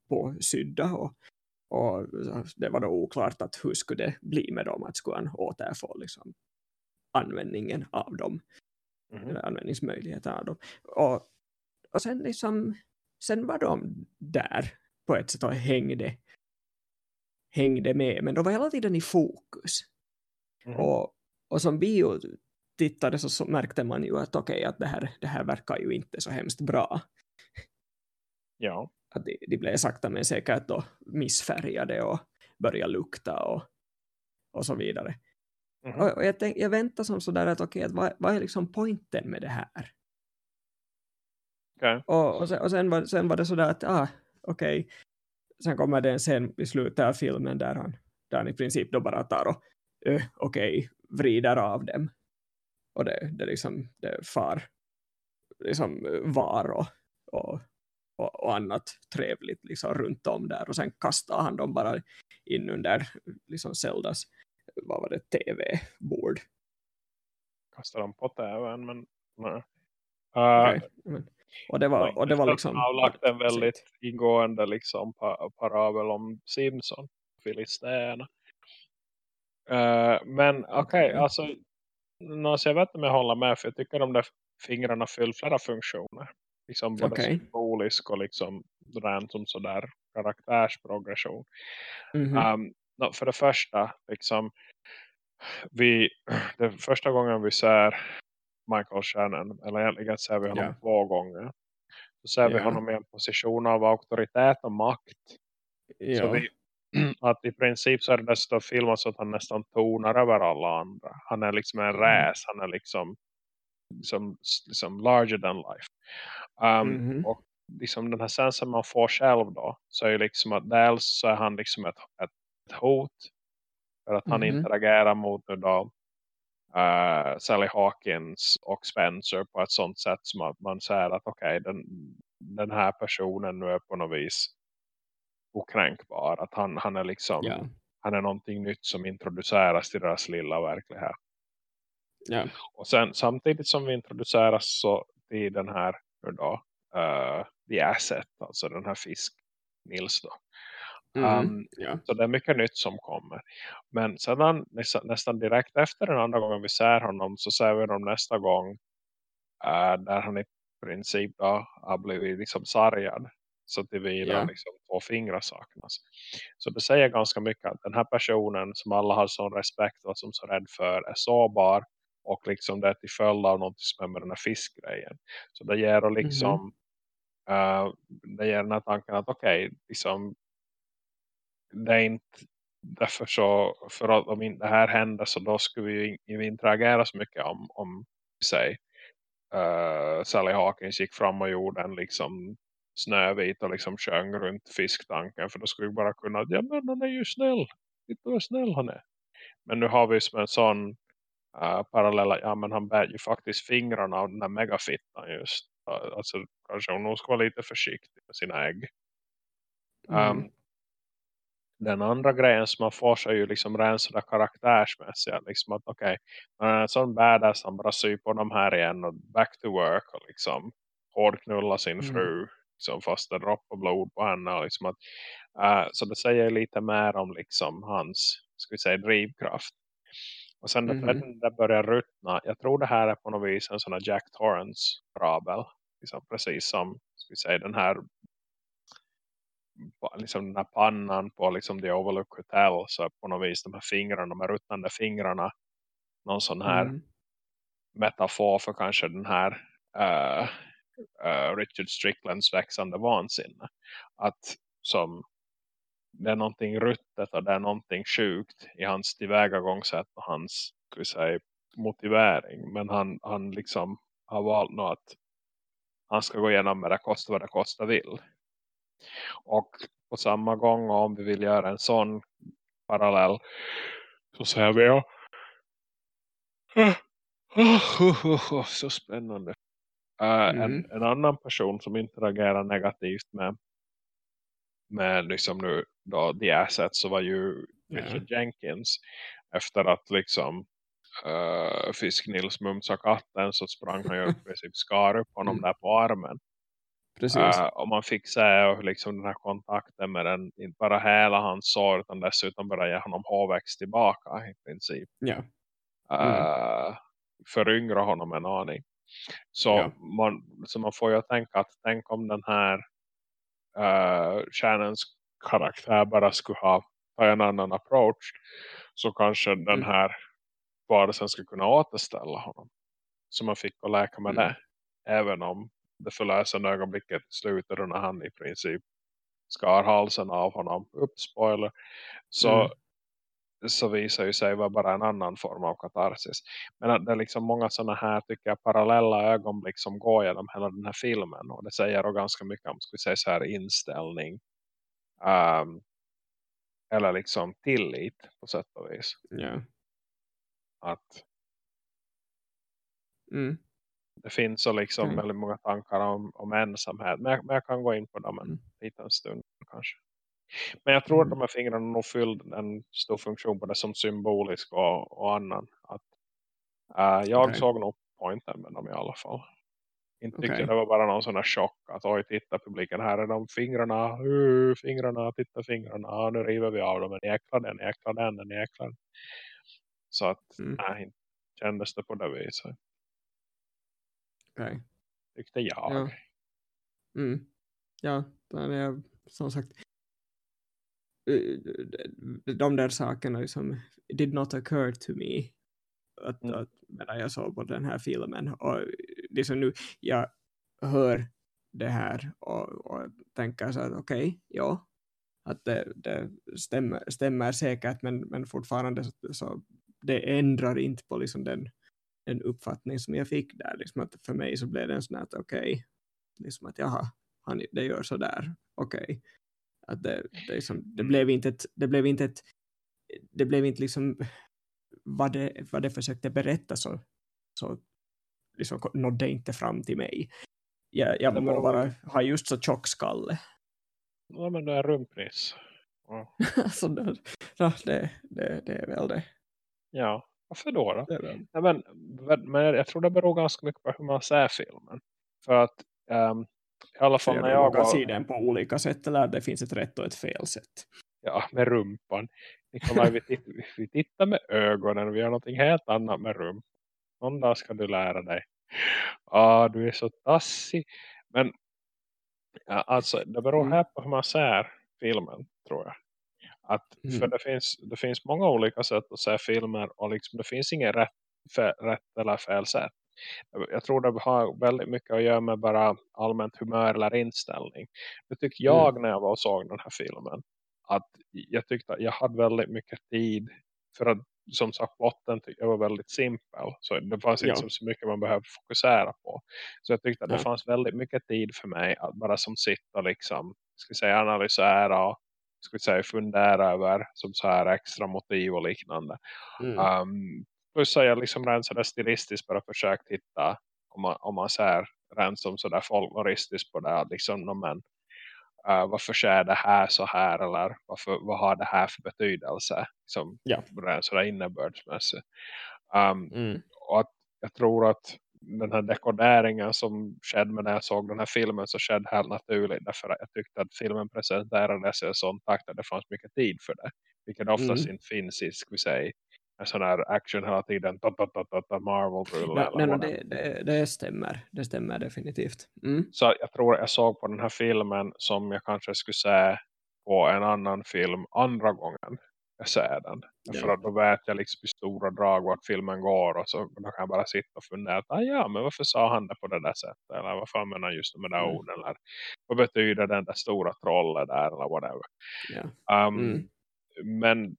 på sydda och, och det var då oklart att hur skulle det bli med dem, att skulle han återfå liksom användningen av dem, Mhm. eller användningsmöjligheter av dem. Och, och sen liksom, sen var de där på ett sätt och hängde, hängde med, men de var hela tiden i fokus. Mhm. Och, och som bio tittade så, så märkte man ju att okej, okay, att det här, det här verkar ju inte så hemskt bra. Ja. Att de, de blev sakta men säkert då missfärgade och började lukta och, och så vidare. Mm och, och, jag, tänk, jag väntar som sådär att okej, okay, vad, vad är liksom poängen med det här? Okay. Och, och, sen, och sen, var, sen var det sådär att, ah, okej, okay. sen kommer det en scen i slutet av filmen där han, där han i princip då bara tar och, uh, okej, okay, vrider av dem. Och det, det liksom, det far liksom var och, och, och, och, annat trevligt liksom runt om där. Och sen kastar han dem bara in under liksom Zeldas, vad var det, tv-bord. Kastar dem på tvn, men nej. Uh, okay. Och det var, och det var liksom... har lagt en väldigt ingående liksom, parabel om Simpson, Filisterna. Uh, men okej, okay, alltså jag vet inte om jag håller med för jag tycker de där fingrarna fyller flera funktioner. Liksom både okay. symbolisk och liksom rent som sådär karaktärsprogression. Mm -hmm. um, för det första, liksom vi, det första gången vi ser Michael Shannon, eller egentligen ser vi honom yeah. två gånger. Så ser yeah. vi honom i en position av auktoritet och makt. Yeah. Så vi, <clears throat> att i princip så är det nästan filmat så att han nästan tonar över alla andra. Han är liksom en mm. räs, han är liksom, liksom, liksom larger than life. Um, mm -hmm. Och liksom den här sensen man får själv då, så är liksom att dels så är han liksom ett, ett hot för att han mm interagerar mot nu då uh, Sally Hawkins och Spencer på ett sånt sätt som att man säger att okej, okay, den, den här personen nu är på något vis okränkbar. Att han, han är liksom yeah. han är någonting nytt som introduceras till deras lilla verklighet. Yeah. Och sen samtidigt som vi introduceras så till den här då, uh, The Asset, alltså den här fisk Nils då. Mm, um, ja. Så det är mycket nytt som kommer. Men sedan nästan, nästan direkt efter den andra gången vi ser honom så ser vi honom nästa gång uh, där han i princip då har blivit liksom sargad. Så tillvida ja. liksom två fingrar saknas. Så det säger ganska mycket att den här personen som alla har sån respekt och som så rädd för är sårbar. Och liksom det är till följd av något som är med den här fiskgrejen. Så det ger liksom mm. uh, det ger den här tanken att okej, okay, liksom det är inte därför så för att om inte det här händer så då skulle vi ju interagera så mycket om, om säg uh, Sally Hawkins gick fram och gjorde en liksom snövit och liksom sjöng runt fisktanken för då skulle vi bara kunna ja men han är ju snäll. Titta vad snäll han är. Men nu har vi som en sån uh, parallella ja men han bär ju faktiskt fingrarna av den här megafittan just. Uh, alltså kanske hon nog ska vara lite försiktig med sina ägg. Mm. um, den andra grejen som man får sig ju liksom rent sådär karaktärsmässiga. Liksom att okej, okay, en sån badass han bara syr på de här igen och back to work och liksom hårdknulla sin mm. fru. Liksom fast det droppar blod på henne. Och liksom att, uh, så det säger lite mer om liksom hans ska vi säga, drivkraft. Och sen mm. när det börjar ruttna. Jag tror det här är på något vis en sån här Jack Torrance-rabel. Liksom precis som ska vi säga, den här liksom den här pannan på liksom The Overlook Hotel så på något vis de här fingrarna, de här ruttnande fingrarna. Någon sån här mm. metafor för kanske den här uh, uh, Richard Stricklands växande vansinne. Att som det är någonting ruttet och det är någonting sjukt i hans tillvägagångssätt och hans ska säga, motivering. Men han, han liksom har valt nog att han ska gå igenom med det kosta vad det kosta vill och på samma gång om vi vill göra en sån parallell så säger vi ja. <laughs> Så spännande. Uh, mm. en, en, annan person som interagerar negativt med med liksom nu då The Assets så var ju Richard yeah. Jenkins efter att liksom uh, Fisk Nils mumsa katten så sprang han ju <laughs> princip skar upp honom mm. där på armen Precis. Uh, och man fick hur liksom den här kontakten med den inte bara hela hans sår utan dessutom börja ge honom hårväxt tillbaka i princip. Ja. Mm. Uh, föryngra honom en aning. Så, ja. man, så man får ju tänka att tänk om den här uh, Shannons karaktär bara skulle ha en annan approach så kanske den mm. här varelsen skulle kunna återställa honom. Så man fick att läka med Mm. det. Även om det förlösande ögonblicket slutade när han i princip skar halsen av honom. Upp, spoiler. Så, Mm. så visar ju sig vara bara en annan form av katarsis. Men det är liksom många sådana här tycker jag parallella ögonblick som går genom hela den här filmen. Och det säger då ganska mycket om ska vi säga så här inställning. ehm, eller liksom tillit på sätt och vis. Ja. Att Mm. Det finns så liksom Okej. väldigt många tankar om, om ensamhet. Men jag, men jag kan gå in på dem en Mm. liten stund kanske. Men jag tror Mm. att de här fingrarna nog fyllde en stor funktion både som symbolisk och, och annan. Att, äh, jag Okej. såg nog poängen med dem i alla fall. Inte tyckte Okej. jag det var bara någon sån här chock att oj titta publiken här är de fingrarna, uh, fingrarna, titta fingrarna, ah, nu river vi av dem, en jäkla den, en jäkla den, en jäkla den. Så att Mm. nej, kändes det på det viset. Okej. Tyckte jag. Ja. Mm. Ja, men jag, som sagt eh, de där sakerna liksom did not occur to me att, Mm. att, medan jag såg på den här filmen och liksom nu jag hör det här och, och tänker så att okej, ja att det, det stämmer, stämmer säkert men, men fortfarande så, så det ändrar inte på liksom den, den uppfattning som jag fick där. Liksom att för mig så blev det en sån här att okej liksom att jaha, han, det gör så där. Okej. Att det, det, är som, det blev inte ett det blev inte ett det blev inte liksom vad det, vad det försökte berätta så, så liksom nådde inte fram till mig. Jag, jag må bara ha just så tjock skalle. Ja men det är rumpnis. Ja. <laughs> så det, ja, det, det, det är väl det, ja, varför då då? Nej, men, men jag tror det beror ganska mycket på hur man ser filmen. För att ehm, i alla fall när jag var den på olika sätt eller det finns ett rätt och ett fel sätt ja, med rumpan. Nikolaj, vi, titt, vi tittar med ögonen. Vi gör någonting helt annat med rumpan. Någon dag ska du lära dig. Ah, du är så tassig. Men ja, alltså, det beror Mm. här på hur man ser filmen, tror jag. Att, För Mm. det finns, det finns många olika sätt att se filmer och liksom, det finns ingen rätt, fe, rätt eller fel sätt. Jag tror det har väldigt mycket att göra med bara allmänt humör eller inställning. Det tyckte jag när jag var och såg den här filmen. Att jag tyckte att jag hade väldigt mycket tid. För att som sagt botten tyckte jag var väldigt simpel. Så det fanns Ja. inte så- mycket man behövde fokusera på. Så jag tyckte att det Ja. fanns väldigt mycket tid för mig att bara som sitta och liksom, ska säga analysera och ska vi säga fundera över som så här extra motiv och liknande. Mm. Um, plus har jag liksom rent sådär stilistiskt bara försökt hitta om man, om man ser rent som sådär folkloristiskt på det liksom, men, uh, varför sker det här så här eller varför, vad har det här för betydelse som Ja. rent sådär innebördsmässigt. Um, Mm. och att jag tror att den här dekoderingen som skedde när jag såg den här filmen så skedde helt naturligt därför att jag tyckte att filmen presenterades i en sån takt att det fanns mycket tid för det. Vilket oftast Mm. inte finns i, ska vi säga, en sån här action hela tiden, ta, ta, ta, ta, ta, Marvel-rulle Ja, eller nej, whatever. det, det, det stämmer. Det stämmer definitivt. Mm. Så jag tror jag såg på den här filmen som jag kanske skulle säga på en annan film andra gången jag ser den. För Ja. att då vet jag liksom i stora drag vart filmen går och så då kan jag bara sitta och fundera att ah, ja, men varför sa han det på det där sättet eller varför han just de där Mm. orden eller vad betyder den där stora trollet där eller whatever. Ja. Um, Mm. Men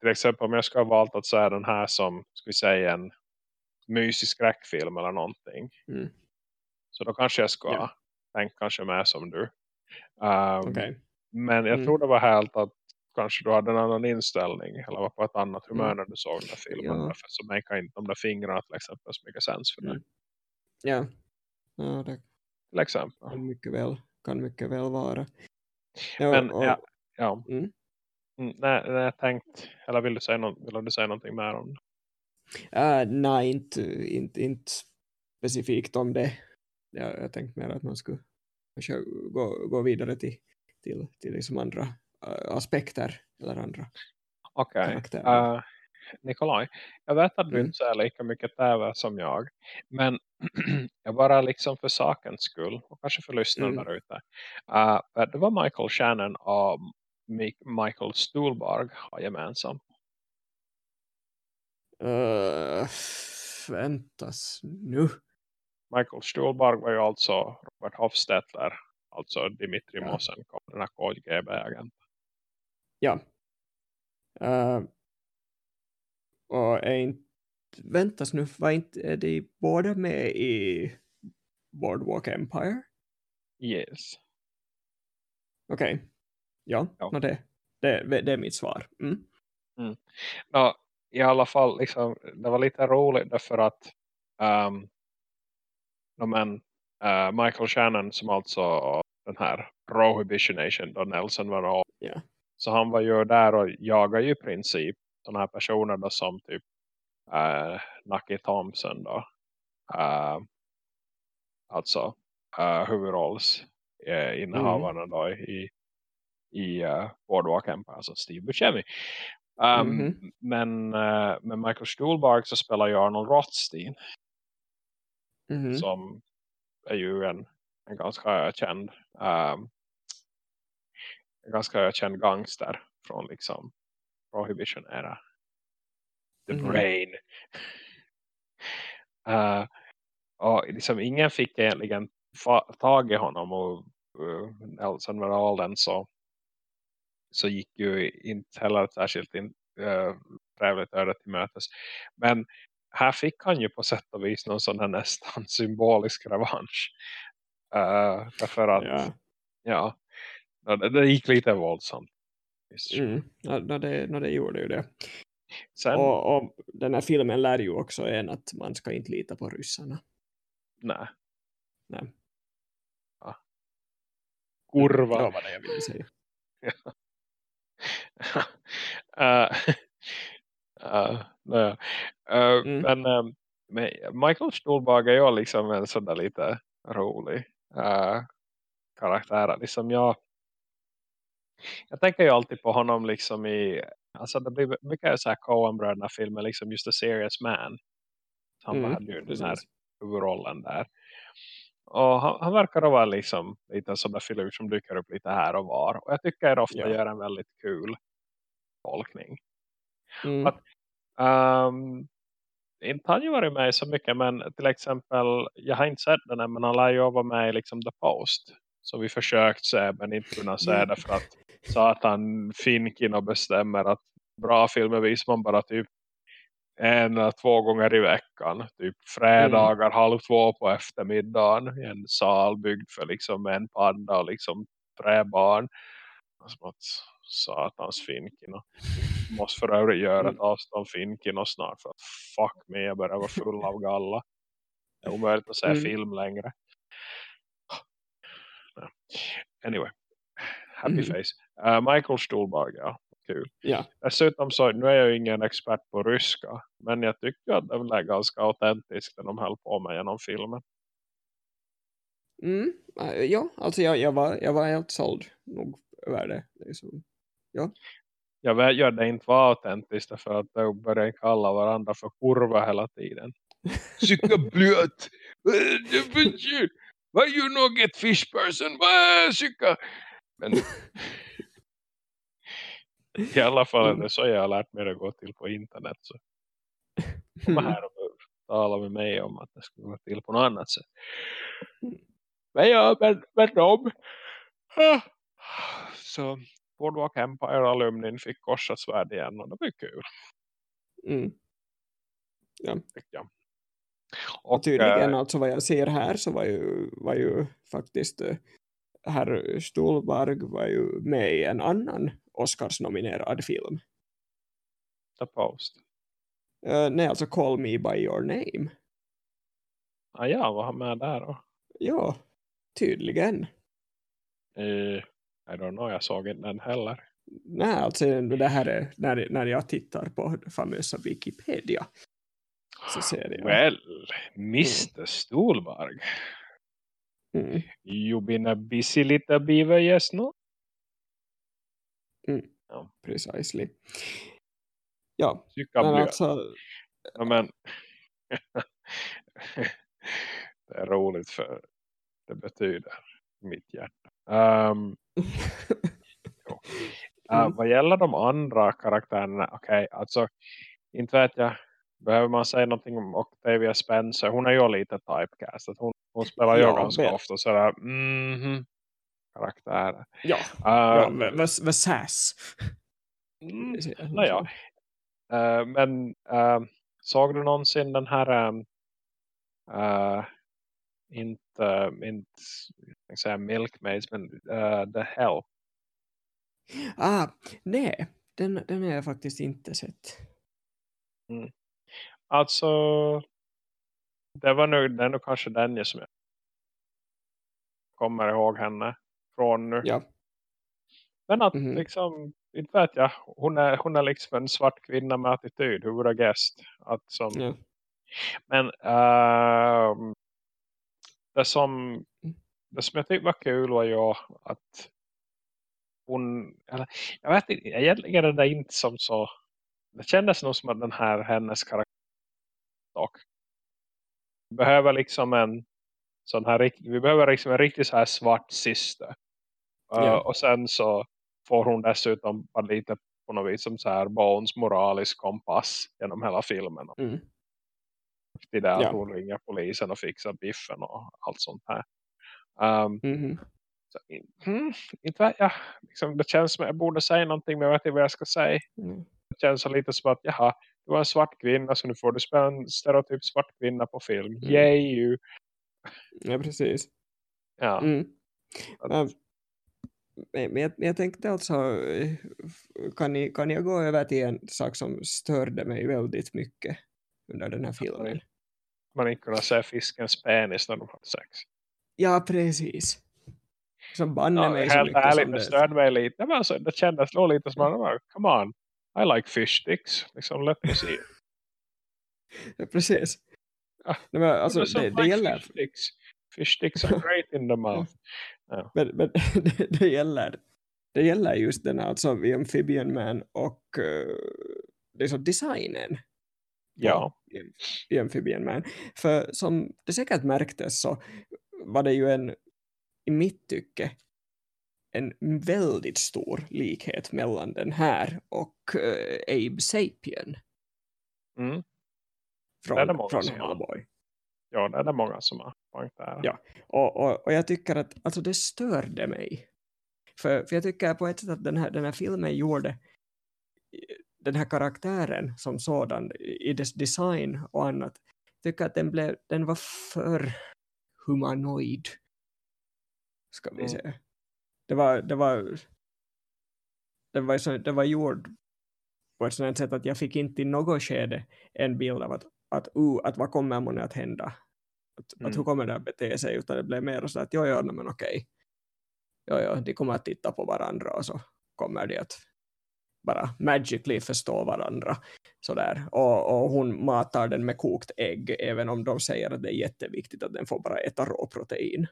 till exempel om jag ska ha valt att säga den här som ska vi säga en mysig skräckfilm eller någonting Mm. så då kanske jag ska Ja. tänka kanske mer som du. Um, Okej. Men jag Mm. tror det var helt att kanske du hade en annan inställning eller var på ett annat humör Mm. när du såg den här filmen. Ja. Därför så make inte de där fingrarna till exempel så mycket sens för dig. Mm. Ja. ja, det Till exempel. kan mycket väl, kan mycket väl vara. Ja, Men och, ja, ja. Mm. Mm, nej, nej, jag tänkt, eller vill du säga, någon, vill du säga någonting mer om det? Äh, nej, inte, inte, inte specifikt om det. Jag, jag tänkte mer att man skulle gå, gå vidare till, till, till liksom andra aspekter eller andra. Okej. Karaktärer. eh, Nikolaj, jag vet att du Mm. inte ser lika mycket TV som jag. Men <clears throat> jag bara liksom för sakens skull och kanske för lyssnarna Mm. där ute. Uh, det var Michael Shannon och Mi- Michael Stuhlbarg har gemensamt. Uh, väntas nu. Michael Stuhlbarg var ju alltså Robert Hofstetler. Alltså Dimitri Ja. Mosenko, den här KGB-agenten. Ja. Uh, och är inte, väntas nu, var inte, är de båda med i Boardwalk Empire? Yes. Okej. Ja, Ja. nå det, det, det är mitt svar. Mm. Ja, I alla fall, liksom, det var lite roligt därför att um, no, men, eh, Michael Shannon som alltså den här Prohibition då Nelson var av. Ja. Så han var ju där och jagade ju i princip sådana här personer då som typ uh, Nucky Thompson då. Uh, alltså uh, huvudrolls uh, innehavarna då i, i uh, Boardwalk Empire, alltså Steve Buscemi. Um, Mhm. Men uh, med Michael Stuhlbarg så spelar ju Arnold Rothstein Mhm. som är ju en, en ganska känd um, ganska känd gangster från liksom Prohibition era. The Mhm. Brain. Uh, <laughs> och liksom ingen fick egentligen tag i honom och uh, Nelson den så så gick ju inte heller särskilt in, uh, trevligt öde till mötes. Men här fick han ju på sätt och vis någon sån här nästan symbolisk revansch. Uh, därför att Ja. ja, ja det, gick lite våldsamt. Mm. Ja, det, nå det gjorde ju det. Sen, Och, och den här filmen lär ju också en att man ska inte lita på ryssarna. nej. Nej. Kurva. Det var det jag ville säga. uh, uh. Uh, Mm. Men um, Michael Stuhlbarg är ju liksom en sån där lite rolig uh, karaktär. Liksom jag, jag tänker ju alltid på honom liksom i alltså det blir mycket så här Coen-bröderna filmer liksom just A Serious Man. Han Mm, hade ju den här huvudrollen där. Och han, han verkar vara liksom lite sån där filur som dyker upp lite här och var. Och jag tycker ofta Ja. gör en väldigt kul tolkning. Mm. Att- Um, inte han ju varit med så mycket men till exempel, jag har inte sett den men han lär ju vara med i liksom The Post. Så vi försökt se men inte kunnat se Ja. det för att Satan Finkin och bestämmer att bra filmer visar man bara typ en eller två gånger i veckan. Typ fredagar halv två på eftermiddagen i en sal byggd för liksom en panda och liksom tre barn. Som att satans Finkin. Och måste för övrigt göra ett avstånd Finkin och snart för att fuck me, jag börjar vara full av galla. Det är omöjligt att se Mm. film längre. Nej. Anyway. Happy Mhm. face. Uh, Michael Stuhlbarg, ja. Kul. Ja. Dessutom så, nu är jag ju ingen expert på ryska. Men jag tycker att det är ganska autentiskt när de höll på med genom filmen. Mm. äh, Ja, alltså jag, jag, var, jag var helt såld nog över det. Liksom. Jag vet ju att det inte var autentiskt för att de började kalla varandra för kurva hela tiden. <laughs> Sycka blöt! Why you no get fish person? Sycka? Men <laughs> i alla fall är det så jag har lärt mig att gå till på internet. Så <laughs> kom Mm. här och tala med mig om att det skulle gå till på något annat sätt. Men ja, men, men de. Så Boardwalk Empire alumnin fick korsat svärd igen och det var ju kul Mm. tycker jag. Och tydligen, eh, alltså vad jag ser här så var ju, var ju faktiskt eh, herr Stolberg var ju med i en annan Oscars-nominerad film. The Post. Uh, nej, alltså Call Me By Your Name. Ah, ja, var han med där då? Ja, tydligen. Eh, I don't know, jag såg inte den heller. Nej, alltså det här är när, när jag tittar på famösa Wikipedia så ser jag. Well, Mr. Stolberg. Mm. You been a busy little beaver, yes no? Precisely. Ja, Sycka men alltså, Ja, men <laughs> det är roligt för det betyder mitt hjärta. <laughs> Um, Mm. vad gäller de andra karaktärerna, okej, alltså inte vet jag, behöver man säga någonting om Octavia Spencer? Hon är ju lite typecast. Hon, hon spelar ju Ja, ganska men- ofta sådär mm. Ja, Uh, ja vad, vad, vad sass. mm, naja. Uh, men uh, såg du någonsin den här um, uh, inte, inte jag säga Milkmaids men uh, The Help. Ah, nej, den, den har jag faktiskt inte sett. Alltså det var nu, det är nog kanske den som jag kommer ihåg henne från nu. Ja, Men att Mhm. liksom, inte vet jag, hon är, hon är liksom en svart kvinna med attityd, guessed. Att som, ja. Men ehm, det, som, det som jag tyckte var kul var ju att hon, eller, jag vet inte, egentligen är det inte som så, det kändes nog som att den här hennes karaktär dock behöver liksom en sån här, vi behöver liksom en riktigt så här svart syster. Uh, Ja. och sen så får hon dessutom lite på något vis som så här Bones moralisk kompass genom hela filmen. Mm. Det är att Ja. hon ringer polisen och fixar biffen och allt sånt här. Um, Mhm. så, mm, inte jag. Liksom, det känns som att jag borde säga någonting men jag vet inte vad jag ska säga. Mm. Det känns lite som att jaha, du var en svart kvinna så nu får du spela en stereotyp svart kvinna på film. Mm. Yay you! Ja, precis. Ja. Mm. Att- Men, jag, jag tänkte alltså, kan, ni, kan jag gå över till en sak som störde mig väldigt mycket under den här filmen? Man inte kunna se fiskens penis när de har sex. Ja, precis. Som banne Ja, mig så helt mycket ärligt, som det det. störde mig lite. Men alltså, det kändes nog lite som att, come on, I like fish sticks. Liksom, let me see. Ja, precis. Ja, Nej, men, alltså, doesn't det, det like gäller, Fish sticks? Fish sticks are great in the mouth. <laughs> men, men <laughs> det, det gäller det gäller just den här, alltså i Amphibian Man och uh, liksom designen Ja, i Amphibian Man. För som det säkert märktes så var det ju en, i mitt tycke, en väldigt stor likhet mellan den här och uh, Abe Sapien mm. från, Det är det många från. Hellboy. ja, det är det många som har poäng där. Ja. Och, och, och jag tycker att alltså det störde mig. För, för jag tycker på ett sätt att den här, den här filmen gjorde den här karaktären som sådan i dess design och annat. Jag tycker att den, blev, den var för humanoid. Ska vi Mm. säga. Det var, det var, det var, så, det var gjord på ett sådant sätt att jag fick inte i något skede en bild av att, att, uh, att vad kommer månne att hända? Att, Mm. att hur kommer det att bete sig? Utan det blev mer så att jo, nej, men okej. Jo, jo, de kommer att titta på varandra och så kommer de att bara magically förstå varandra. Sådär. Och, och hon matar den med kokt ägg även om de säger att det är jätteviktigt att den får bara äta råprotein.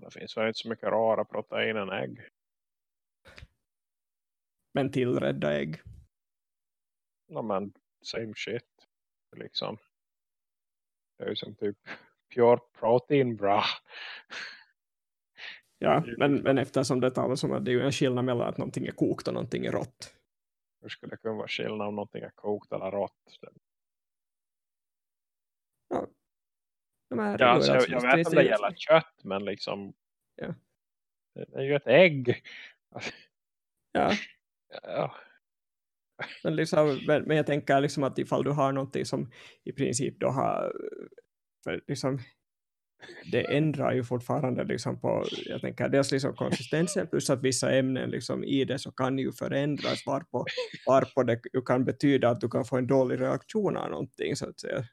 Det finns väl inte så mycket rara protein än ägg. Men tillredda ägg. No, men same shit. Liksom. Det är ju som typ pure protein bra. Ja, men, men eftersom det talas om att det är ju en skillnad mellan att någonting är kokt och någonting är rått. Hur skulle det kunna vara skillnad om någonting är kokt eller rått? De här Ja, alltså, jag, jag vet om det- gäller kött, men liksom Ja. det är ju ett ägg. Ja, Ja, men, liksom, men, men jag tänker liksom att ifall du har någonting som i princip då har för liksom, det ändrar ju fortfarande liksom på, jag tänker dels liksom konsistensen plus att vissa ämnen liksom i det så kan ju förändras varpå, varpå det kan betyda att du kan få en dålig reaktion av någonting så att säga.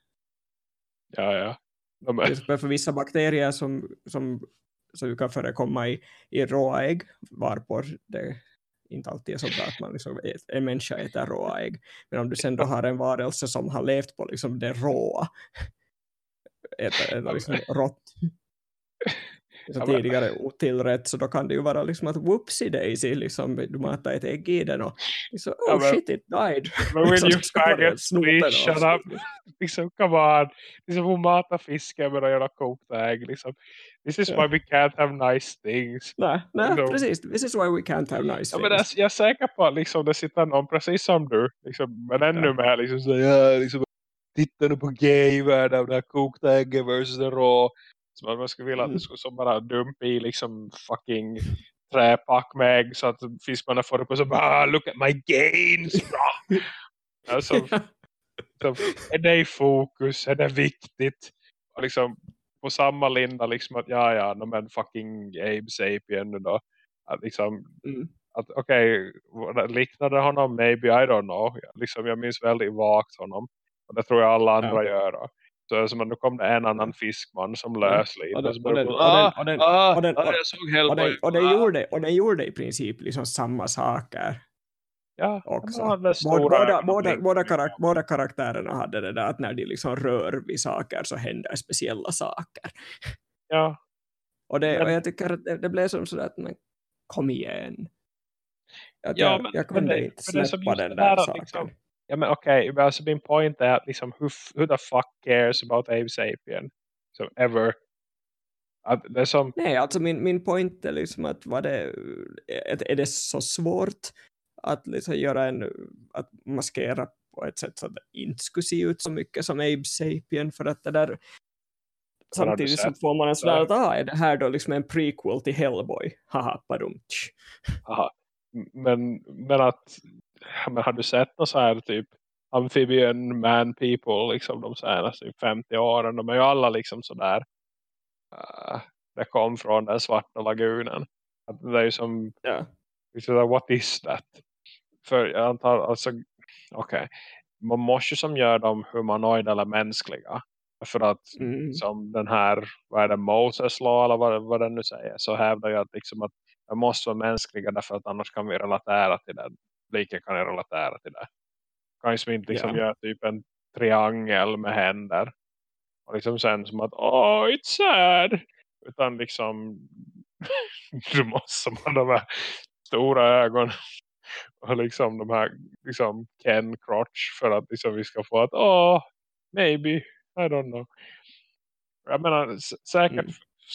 ja, ja. Till exempel för vissa bakterier som, som, som kan förekomma i, i råa ägg varpå det inte alltid är så bra att man liksom en människa äter råa ägg. Men om du sen då har en varelse som har levt på liksom det råa äter, äter liksom rått men- tidigare otillrätt så då kan det ju vara liksom att whoopsie daisy liksom du matar ett ägg i den och liksom, oh Ja, men- shit it died men will Liksom, you faggot please shut up? liksom, come on. Liksom, hon matar fisken med några kokta ägg. Liksom. This is Ja. why we can't have nice things. Nej, nej No. precis. This is why we can't have nice Ja, men things. alltså, jag är säker på att liksom, det sitter någon precis som du. Liksom, men ännu Ja. mer liksom, så, ja, liksom, titta nu på gay-världen av det här kokta ägget versus den rå. Så man skulle vilja att det Mm. skulle som bara dumpa i liksom fucking träpack med ägg så att fiskarna får upp och så bara "Ah, look at my gains bra. <laughs> Alltså, så, är det i fokus? Är det viktigt? Och liksom på samma linda liksom att ja ja, no, men fucking Abe Sapien nu då. Att liksom Mm. att okej, okay, liknade honom maybe, I don't know. Liksom, jag minns väldigt vagt honom. Och det tror jag alla andra gör då. Så det är som att nu kom det en annan fiskman som lös lite. Och den- Och och ah, ah, ah, gjorde, och den gjorde i princip liksom samma saker ja, också. Båda, båda, båda, båda, karak båda karaktärerna hade det där att när de liksom rör vid saker så händer speciella saker. Ja, Och, det, och jag tycker att det, det blev som sådär att men kom igen. Att Ja, jag, men- jag kunde inte men det som släppa den där saken. liksom- ja men okej, okay, alltså min point är att liksom who, who the fuck cares about Abe Sapien? So ever. Att det är som, Nej, alltså min, min point är liksom att var det, är, är det så svårt att liksom göra en, att maskera på ett sätt så att det inte skulle se ut så mycket som Abe Sapien för att det där samtidigt så får man en sån där att ah, är det här då liksom en prequel till Hellboy? Haha, padumtsch. aha, men, men att men har du sett något så här typ amphibian man people liksom de senaste typ 50 åren de är ju alla liksom sådär uh, det kom från den svarta lagunen att det är ju som Ja. liksom, what is that för jag antar alltså okej man måste ju som gör dem humanoida eller mänskliga för att Mm. som den här vad är det, Moses law eller vad, vad den nu säger så hävdar jag att, liksom att de måste vara mänskliga därför att annars kan vi relatera till det lika kan jag relatera till det kan inte liksom Ja. göra typ en triangel med händer och liksom sen som att oh it's sad utan liksom du måste ha de här stora ögon och liksom de här liksom Ken Crotch för att liksom vi ska få att åh, maybe, I don't know jag menar säkert Mm.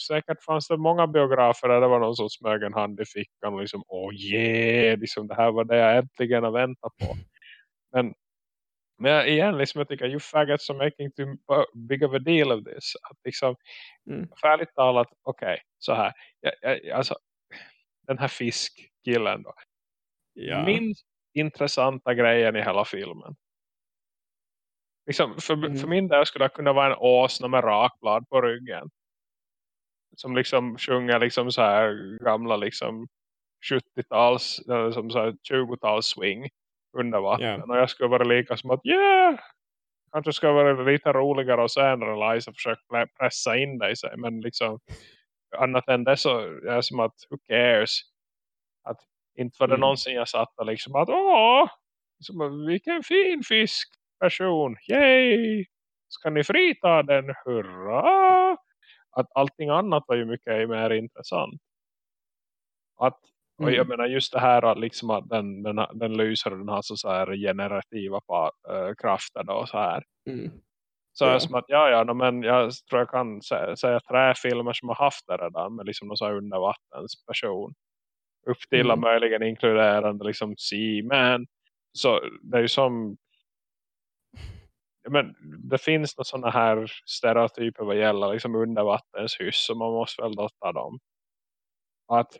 Säkert fanns det många biografer där det var någon som smög en hand i fickan och liksom, åh yeah, liksom, det här var det jag äntligen har väntat på. Men, men igen, liksom, jag tycker you faggots are making too big of a deal of this. Att liksom, Mm. färdigt talat, okej, så här. Jag, jag, alltså, den här fiskkillen då. Ja. Minst intressanta grejen i hela filmen. Liksom, för, Mm. för min del skulle det kunna vara en åsna med rakblad på ryggen. Som liksom sjunger liksom så här gamla liksom 70-tals, eller som så här 20-tals swing under vatten. Ja. Och jag skulle vara lika som att yeah! Kanske ska vara lite roligare och senare Liza försöka pre- pressa in dig sig. Men liksom annat än det så är det som att who cares? Att inte var det Mm. någonsin jag satt och liksom att åh! Som, att, vilken fin fiskperson! Yay! Ska ni frita den? Hurra! Att allting annat var ju mycket mer intressant. Att, och jag Mm. menar just det här att, liksom att den, den, den lyser den har så, så här generativa äh, krafter då, och så här. Mm. Så Ja. som att ja, ja, no, men jag tror jag kan säga, säga träfilmer som har haft det redan med liksom någon så här undervattensperson. Upp till Mm. möjligen inkluderande liksom Seaman. Så det är ju som men det finns några sådana här stereotyper vad gäller liksom undervattenshyss så man måste väl då ta dem. Att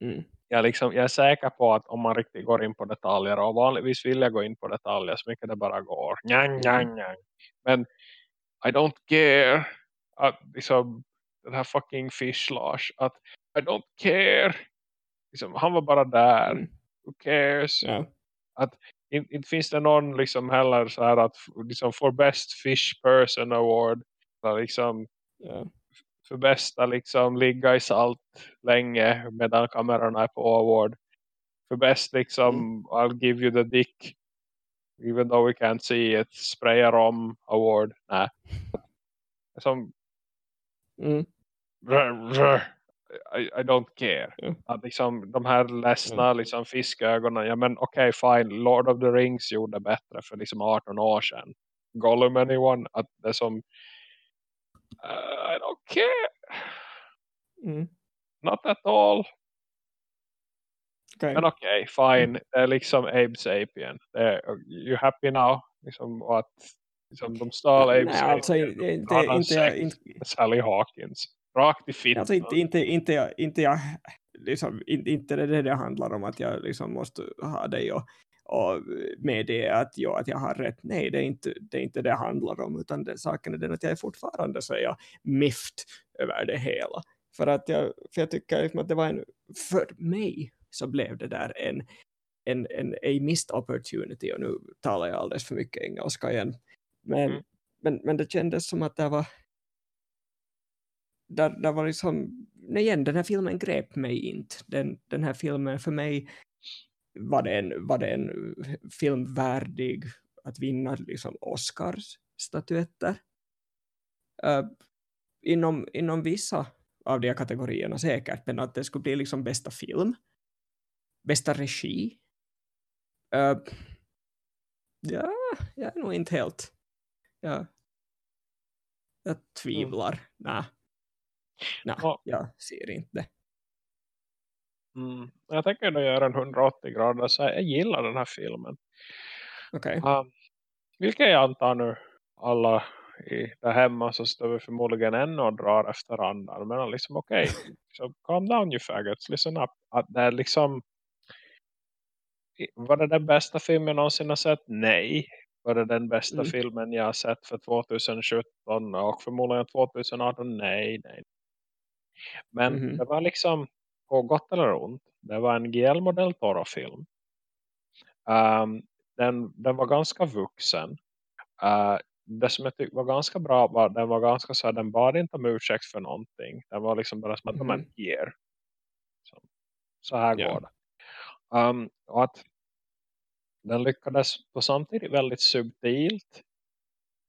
Mm. jag, liksom, jag är säker på att om man riktigt går in på detaljer och vanligtvis vill jag gå in på detaljer så mycket det bara går. Njang, njang, njang. Men I don't care att liksom den här fucking fish Lars att I don't care liksom, han var bara där Mm. who cares Ja. Inte, inte finns det någon liksom heller så här att liksom for best fish person award eller liksom Ja. för bästa liksom ligga i salt länge medan kamerorna är på award. För bäst liksom I'll give you the dick even though we can't see it sprayar om award. Nej. Som Mm. rr, rr, I, I don't care. Ja. Att liksom de här ledsna liksom fiskögonen. Ja men okej okay, fine. Lord of the Rings gjorde bättre för liksom 18 år sedan. Gollum anyone. Att det som uh, I don't care. Mm. Not at all. Okej. Men okej, okay, fine. Det är liksom Abe Sapien. You happy now? Liksom, att Liksom, de stal Abe Nej, alltså Sapien. inte, han inte, inte, med Sally Hawkins. Rakt i fittan. alltså inte, inte, inte, jag, inte jag, liksom, inte, det det det handlar om att jag liksom måste ha dig och, och med det att, ja, att jag har rätt. Nej, det är inte det är inte det handlar om, utan det, saken är den att jag är fortfarande så är jag mift över det hela. För att jag, för jag tycker liksom att det var en, för mig så blev det där en, en, en a missed opportunity och nu talar jag alldeles för mycket engelska igen. Men, Mm. men, men det kändes som att det var där, där var liksom, igen, den här filmen grep mig inte. Den, den här filmen för mig var det en, var det en film värdig att vinna liksom Oscars statyetter. Uh, inom, inom vissa av de här kategorierna säkert, men att det skulle bli liksom bästa film, bästa regi. Uh, ja, jag är nog inte helt, ja, jag tvivlar. Nej. Nej, Ja. jag ser inte. Mm. Jag tänker då göra en 180 grader så jag gillar den här filmen. Okej. Um, vilket jag antar nu alla i där hemma så står vi förmodligen ännu och drar efter andan. Men liksom okej, <laughs> så calm down you faggots, listen up. Att det är liksom var det den bästa filmen jag någonsin har sett? Nej. Var det den bästa Mm. filmen jag har sett för 2017 och förmodligen 2018? Nej, nej. Men Mhm. det var liksom på gott eller ont. Det var en Guillermo del Toro-film. Um, den, den var ganska vuxen. Uh, det som jag tyckte var ganska bra var den var ganska så här, den bad inte om ursäkt för någonting. Den var liksom bara som att Mhm. man ger. Så, så här Ja. går det. Um, och att den lyckades på samtidigt väldigt subtilt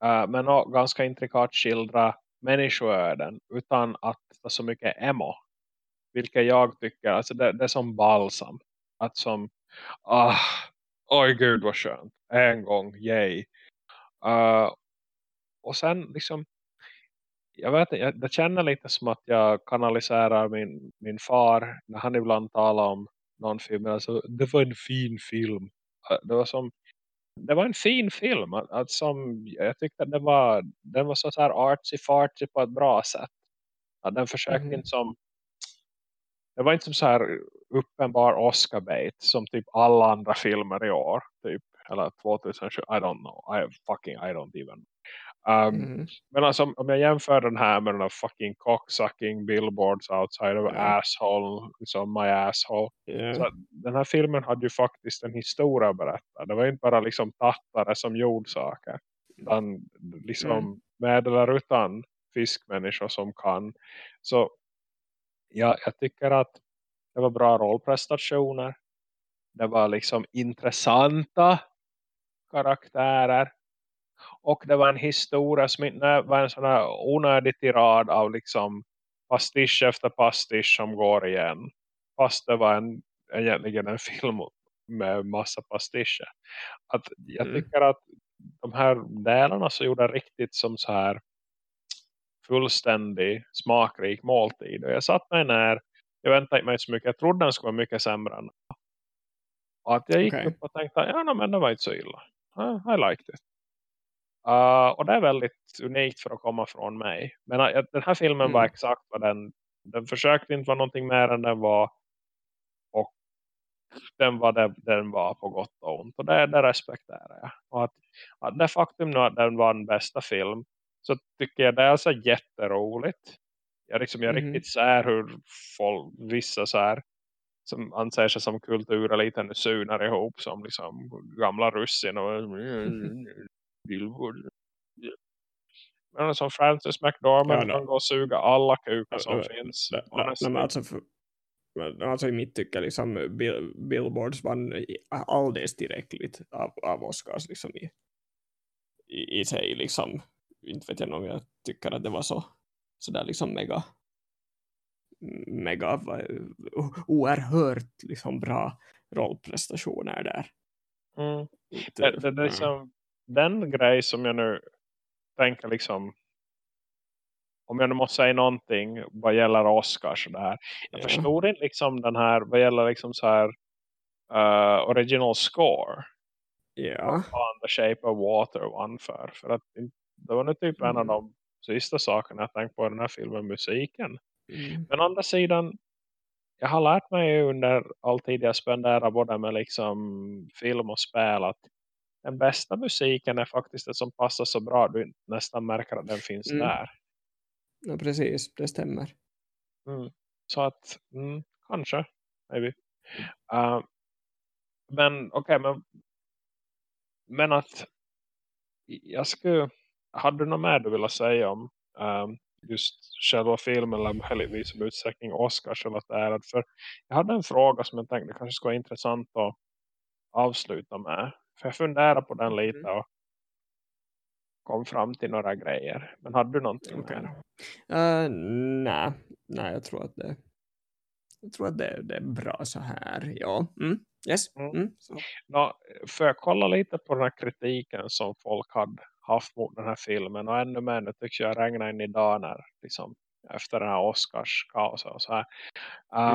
uh, men ganska intrikat skildra människoöden utan att ta så mycket emo. Vilket jag tycker, alltså det, det är som balsam. Att som, ah, oj gud vad skönt. En gång, yay. Uh, och sen liksom, jag vet inte, jag, jag känner lite som att jag kanaliserar min, min far när han ibland talar om någon film. Alltså, det var en fin film. Uh, Det var som det var en fin film. Att, att som, jag tyckte att det var, den var så, här artsy fartsy på ett bra sätt. Att den försökte inte som det var inte som så här uppenbar Oscar-bait som typ alla andra filmer i år. Typ, eller 2020, I don't know. I fucking, I don't even. Um, Mhm. Men alltså om jag jämför den här med den här fucking cocksucking billboards outside of Ja. asshole, liksom my asshole. Ja. Så den här filmen hade ju faktiskt en historia att berätta. Det var inte bara liksom tattare som gjorde saker. Utan liksom Mm. med eller utan fiskmänniskor som kan. Så ja, jag tycker att det var bra rollprestationer. Det var liksom intressanta karaktärer. Och det var en historia som inte var en sån här onödig tirad av liksom pastisch efter pastisch som går igen. Fast det var en, egentligen en <laughs> film med massa pastischer. Att jag Mm. tycker att de här delarna så gjorde riktigt som så här fullständig smakrik måltid. Och jag satt mig ner, jag väntade mig inte så mycket, jag trodde den skulle vara mycket sämre än och att jag gick Okej. upp och tänkte, ja men det var inte så illa. I liked it. Uh, och det är väldigt unikt för att komma från mig. Men uh, den här filmen Mm. var exakt vad den, den försökte inte vara någonting mer än den var. Och den var det den var på gott och ont. Och det, det respekterar jag. Och att, att det faktum nu att den var en bästa film. Så tycker jag det är så jätteroligt. Jag, liksom, jag Mhm. riktigt ser hur folk, vissa så här som anser sig som kultureliten nu sunar ihop som liksom gamla russin och <laughs> <laughs> Billboard. Men som Francis McDormand Ja, no. kan gå och suga alla kukar som Ja, finns. Nej, nej, men alltså, för, men alltså i mitt tycke liksom bill, Billboards vann alldeles tillräckligt av, av Oscars liksom i, i, i sig liksom inte vet jag om jag tycker att det var så så där liksom mega mega oerhört liksom bra rollprestationer där. Mm. Det, det, det är mm. liksom, den grej som jag nu tänker liksom om jag nu måste säga någonting vad gäller Oscars och det här. Jag Ja. förstod inte liksom den här vad gäller liksom så här uh, original score. Ja. The Shape of Water vann för. För att det var nu typ en av Mm. de sista sakerna jag tänkte på i den här filmen, musiken. Mm. Men å andra sidan, jag har lärt mig under all tid jag spenderar både med liksom film och spel att den bästa musiken är faktiskt det som passar så bra. Du nästan märker att den finns Mm. där. Ja, precis. Det stämmer. Mm. Så att, mm, kanske, maybe. Uh, men okej, men men att jag skulle, hade du något mer du ville säga om um, just själva filmen eller möjligtvis om utsträckning Oscars relaterad för jag hade en fråga som jag tänkte kanske skulle vara intressant att avsluta med för jag funderar på den lite Mm. och kom fram till några grejer men hade du någonting Okej. mer? Uh, nej. nej, jag tror att det jag tror att det, det är bra så här. Ja. Mm. Yes. Mm. Mm. Nå, för jag kolla lite på den här kritiken som folk hade haft mot den här filmen och ännu mer nu tycks jag regna in idag när liksom, efter den här Oscars kaos och så här.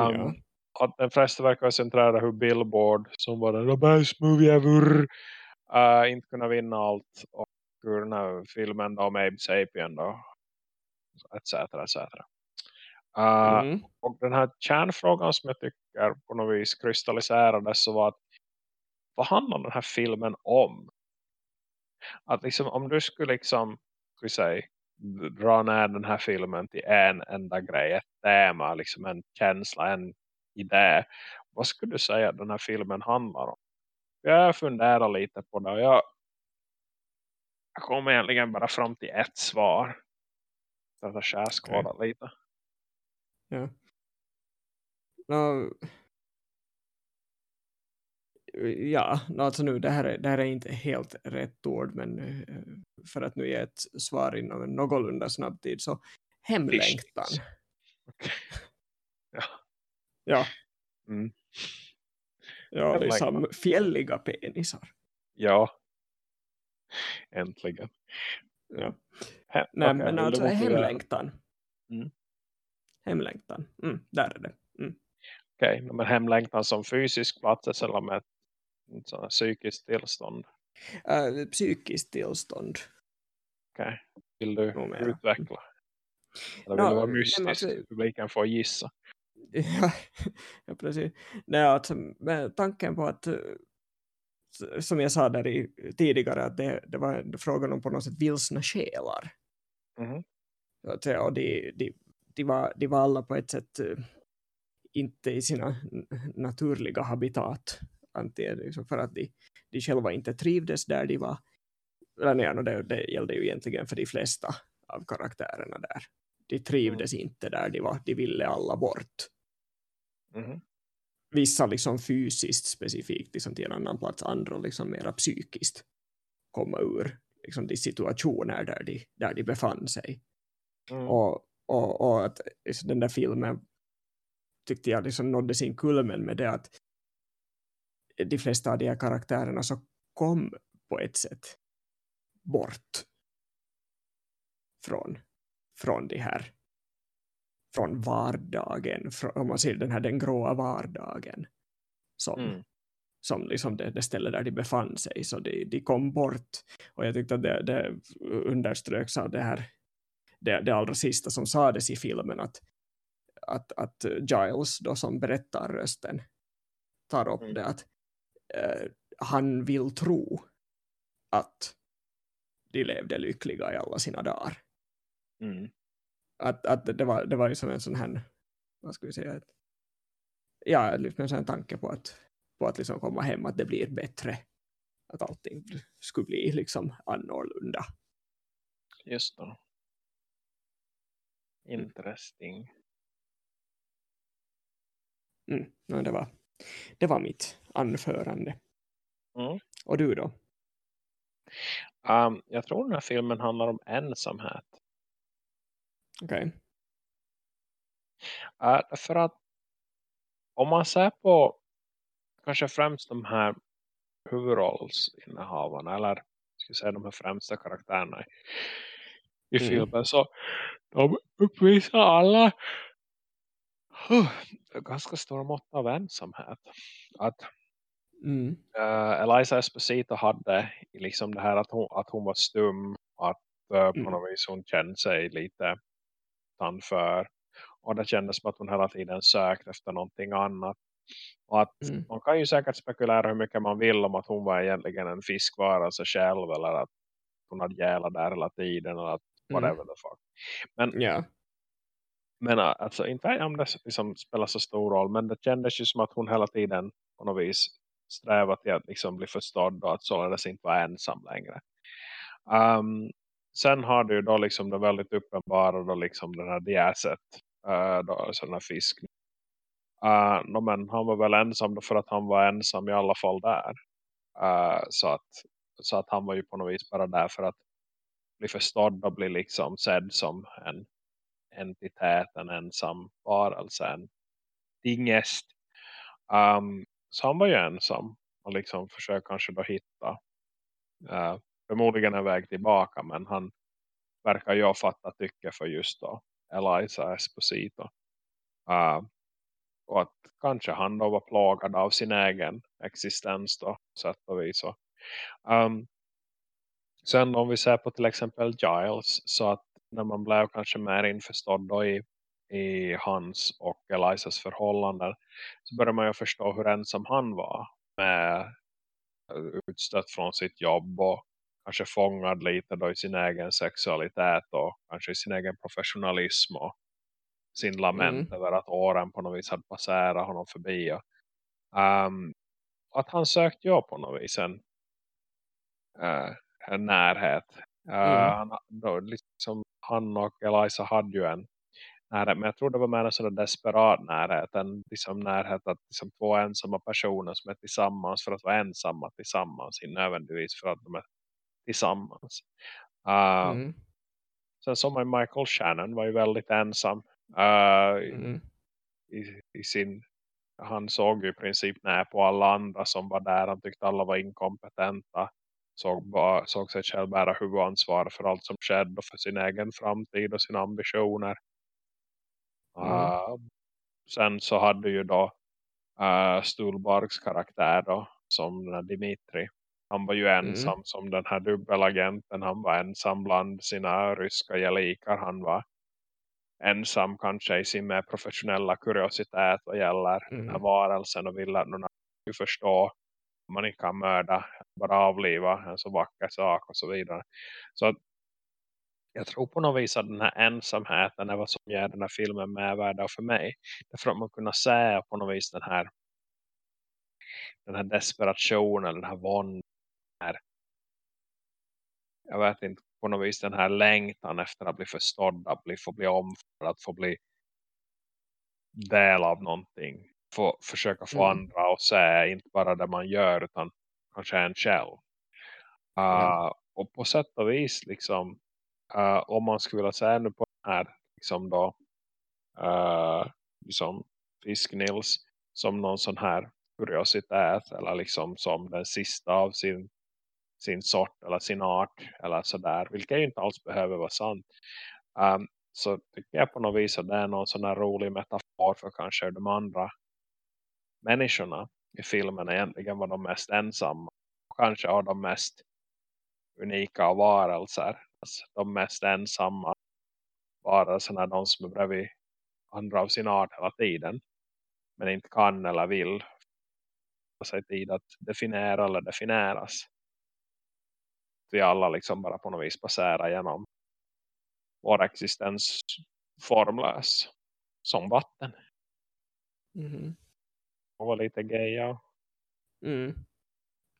Um, Ja. Att den flesta verkar vara centrerade hur Billboard som var den best movie ever uh, inte kunna vinna allt och hur den här filmen då med Abe Sapien då etc. etc. Uh, Mm. och den här kärnfrågan som jag tycker på något vis kristalliserades så var att vad handlar den här filmen om? Att liksom om du skulle liksom skulle säga, dra ner den här filmen till en enda grej, ett tema, liksom en känsla, en idé. Vad skulle du säga att den här filmen handlar om? Jag funderar lite på det och jag, jag kommer egentligen bara fram till ett svar. Så att jag skärskådar lite. Ja. Nå, ja, alltså nu, det här, är, det här är inte helt rätt ord, men eh, för att nu ge ett svar inom en någorlunda snabb tid, så hemlängtan. Okej. <laughs> Ja. Ja, Mm. ja Hemlängtan. liksom fjälliga penisar. Ja. Äntligen. Ja. He- Nej, okej, men alltså hemlängtan. Mm. Hemlängtan, mm, där är det. Okej, men hemlängtan som fysisk plats eller med ett här psykiskt tillstånd. Äh, psykiskt tillstånd. Okej, vill du Nog mera. utveckla? Eller vill Ja, du vara men mystisk alltså- så publiken får gissa? <laughs> Ja, precis. Nej, alltså, tanken på att eh, som jag sa där i, tidigare att det, det var frågan om på något sätt vilsna själar. Så att och de, de, de, var, de var alla på ett sätt eh, inte i sina naturliga habitat. Antingen liksom för att de, de själva inte trivdes där de var. Eller nej, det, det gällde ju egentligen för de flesta av karaktärerna där. De trivdes inte där de var. De ville alla bort. Mhm. Vissa liksom fysiskt specifikt liksom till en annan plats. Andra liksom mera psykiskt komma ur liksom de situationer där de, där de befann sig. Mm. Och, och, och att liksom den där filmen tyckte jag liksom nådde sin kulmen med det att de flesta av de här karaktärerna så kom på ett sätt bort från, från de här från vardagen, från, om man ser den här den gråa vardagen som, Mm. som liksom det, det ställe där de befann sig så de, de kom bort och jag tyckte att det, det underströks av det här det, det allra sista som sades i filmen att, att, att Giles då som berättar rösten tar upp Mm. det att eh, han vill tro att de levde lyckliga i alla sina dagar Mm. Att, att det, var, det var ju som en sån här vad ska vi säga ett, ja, liksom en tanke på att, på att liksom komma hem att det blir bättre att allting skulle bli liksom annorlunda Just det. Interesting. mm, no, det, var, det var mitt anförande Mm. och du då? Um, jag tror den här filmen handlar om ensamhet. Okej. Uh, för att om man ser på kanske främst de här huvudrollsinnehavarna eller ska säga de här främsta karaktärerna i, i Mm. filmen så de uppvisar alla huh, ganska stora mått av ensamhet. Att Mm. Uh, Eliza Esposito hade liksom det här att hon, att hon var stum. Att uh, på Mm. något vis hon kände sig lite utanför. Och det kändes som att hon hela tiden sökte efter någonting annat. Och att Mm. man kan ju säkert spekulera hur mycket man vill om att hon var egentligen en fiskvarelse själv. Eller att hon hade gälat där hela tiden. Eller att Mm. whatever the fuck. Men Ja. Men äh, alltså, inte om det liksom spelar så stor roll. Men det kändes ju som att hon hela tiden på något vis strävat till att liksom bli förstådd. Och att således inte vara ensam längre. Um, sen har du då liksom det väldigt uppenbara. Då liksom den här diäset. Uh, då, alltså den här fisk. Eh, uh, no, men han var väl ensam då för att han var ensam i alla fall där. Uh, så, att, så att han var ju på något vis bara där för att bli förstådd och bli liksom sedd som en entitet, en ensam varelse, en dingest. Um, så han var ju ensam och liksom försökte kanske då hitta uh, förmodligen en väg tillbaka men han verkar ju ha fattat tycke för just då Eliza Esposito. Uh, och att kanske han då var plågad av sin egen existens då, sätt och vis. Um, sen om vi ser på till exempel Giles så att när man blev kanske mer införstådd då i, i hans och Elizas förhållanden så börjar man ju förstå hur ensam han var med eh, utstött från sitt jobb och kanske fångad lite då i sin egen sexualitet och kanske i sin egen professionalism och sin lament Mm. över att åren på något vis hade passerat honom förbi och, um, att han sökte ju på något vis en, uh, en närhet uh, Mm. han, då, liksom, han och Eliza hade ju en närhet, men jag tror det var mer en sån desperat närhet en liksom närhet att liksom två ensamma personer som är tillsammans för att vara ensamma tillsammans, nödvändigtvis för att de är tillsammans uh, Mm. sen som Michael Shannon var ju väldigt ensam uh, Mm. i, i sin han såg ju i princip ner på alla andra som var där. Han tyckte alla var inkompetenta. Såg, bara, såg sig själv bära huvudansvar för allt som skedde och för sin egen framtid och sina ambitioner. Mm. Uh, sen så hade ju då uh, Stulbargs karaktär då, som Dimitri. Han var ju ensam som den här dubbelagenten. Han var ensam bland sina ryska gelikar. Han var ensam kanske i sin mer professionella kuriositet vad gäller den här Mm. varelsen och vill att någon skulle förstå att man inte kan mörda, bara avliva en så vacker sak och så vidare. Så att jag tror på något vis att den här ensamheten är vad som ger den här filmen mervärde för mig. Därför att man kunna se på något vis den här den här desperationen, den här vånd, här, jag vet inte, på något vis den här längtan efter att bli förstådd, att bli, få bli omförd, att få bli del av någonting. Få, försöka få Mm. andra att se inte bara det man gör utan kanske en själv. Uh, Ja. Och på sätt och vis liksom uh, om man skulle vilja säga nu på den här liksom då uh, liksom Fisk Nils som någon sån här kuriositet eller liksom som den sista av sin, sin sort eller sin art eller sådär, vilket ju inte alls behöver vara sant. Um, så tycker jag på något vis att det är någon sån här rolig metafor för kanske de andra människorna i filmen egentligen var de mest ensamma. Kanske har de mest unika varelser. Alltså de mest ensamma varelserna är de som är bredvid andra av sin art hela tiden. Men inte kan eller vill ta sig tid att definiera eller definieras. Vi alla liksom bara på något vis passerar genom vår existens formlös som vatten. Mhm. Och var lite gay, ja. Mm.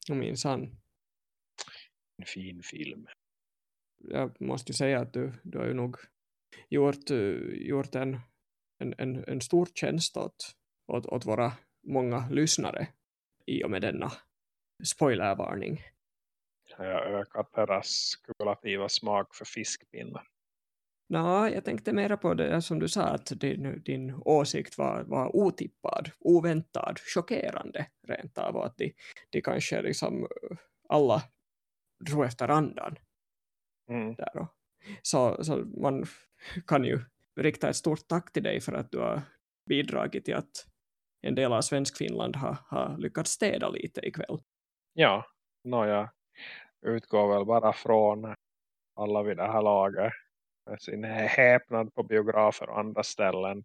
Jag minns han. En fin film. Jag måste ju säga att du, du har ju nog gjort, gjort en, en, en, en stor tjänst åt, åt, åt våra många lyssnare i och med denna spoilervarning. Jag ökat deras kumulativa smak för fiskpinnar. Nå, jag tänkte mera på det som du sa att din, din åsikt var, var otippad, oväntad, chockerande rent av att de, de kanske liksom alla drog efter andan Mm. där. Så, så man kan ju rikta ett stort tack till dig för att du har bidragit till att en del av svensk Finland har, har lyckats städa lite ikväll. Ja, no, jag utgår väl bara från alla vid det här laget med sin häpnad på biografer och andra ställen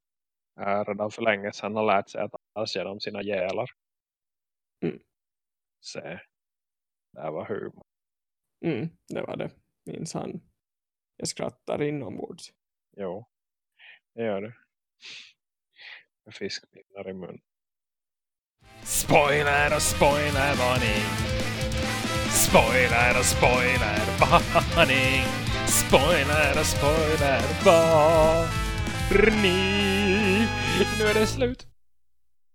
äh, redan för länge sedan har lärt sig att sig genom sina gälar. Mm. Så det var humor. Mm, det var det, minns han. Jag skrattar inombords. Jo, det gör det. Med fiskpinnar i mun. Spoiler och spoiler varning. Spoiler och spoiler varning. Spoiler och spoiler varning. Nu är det slut.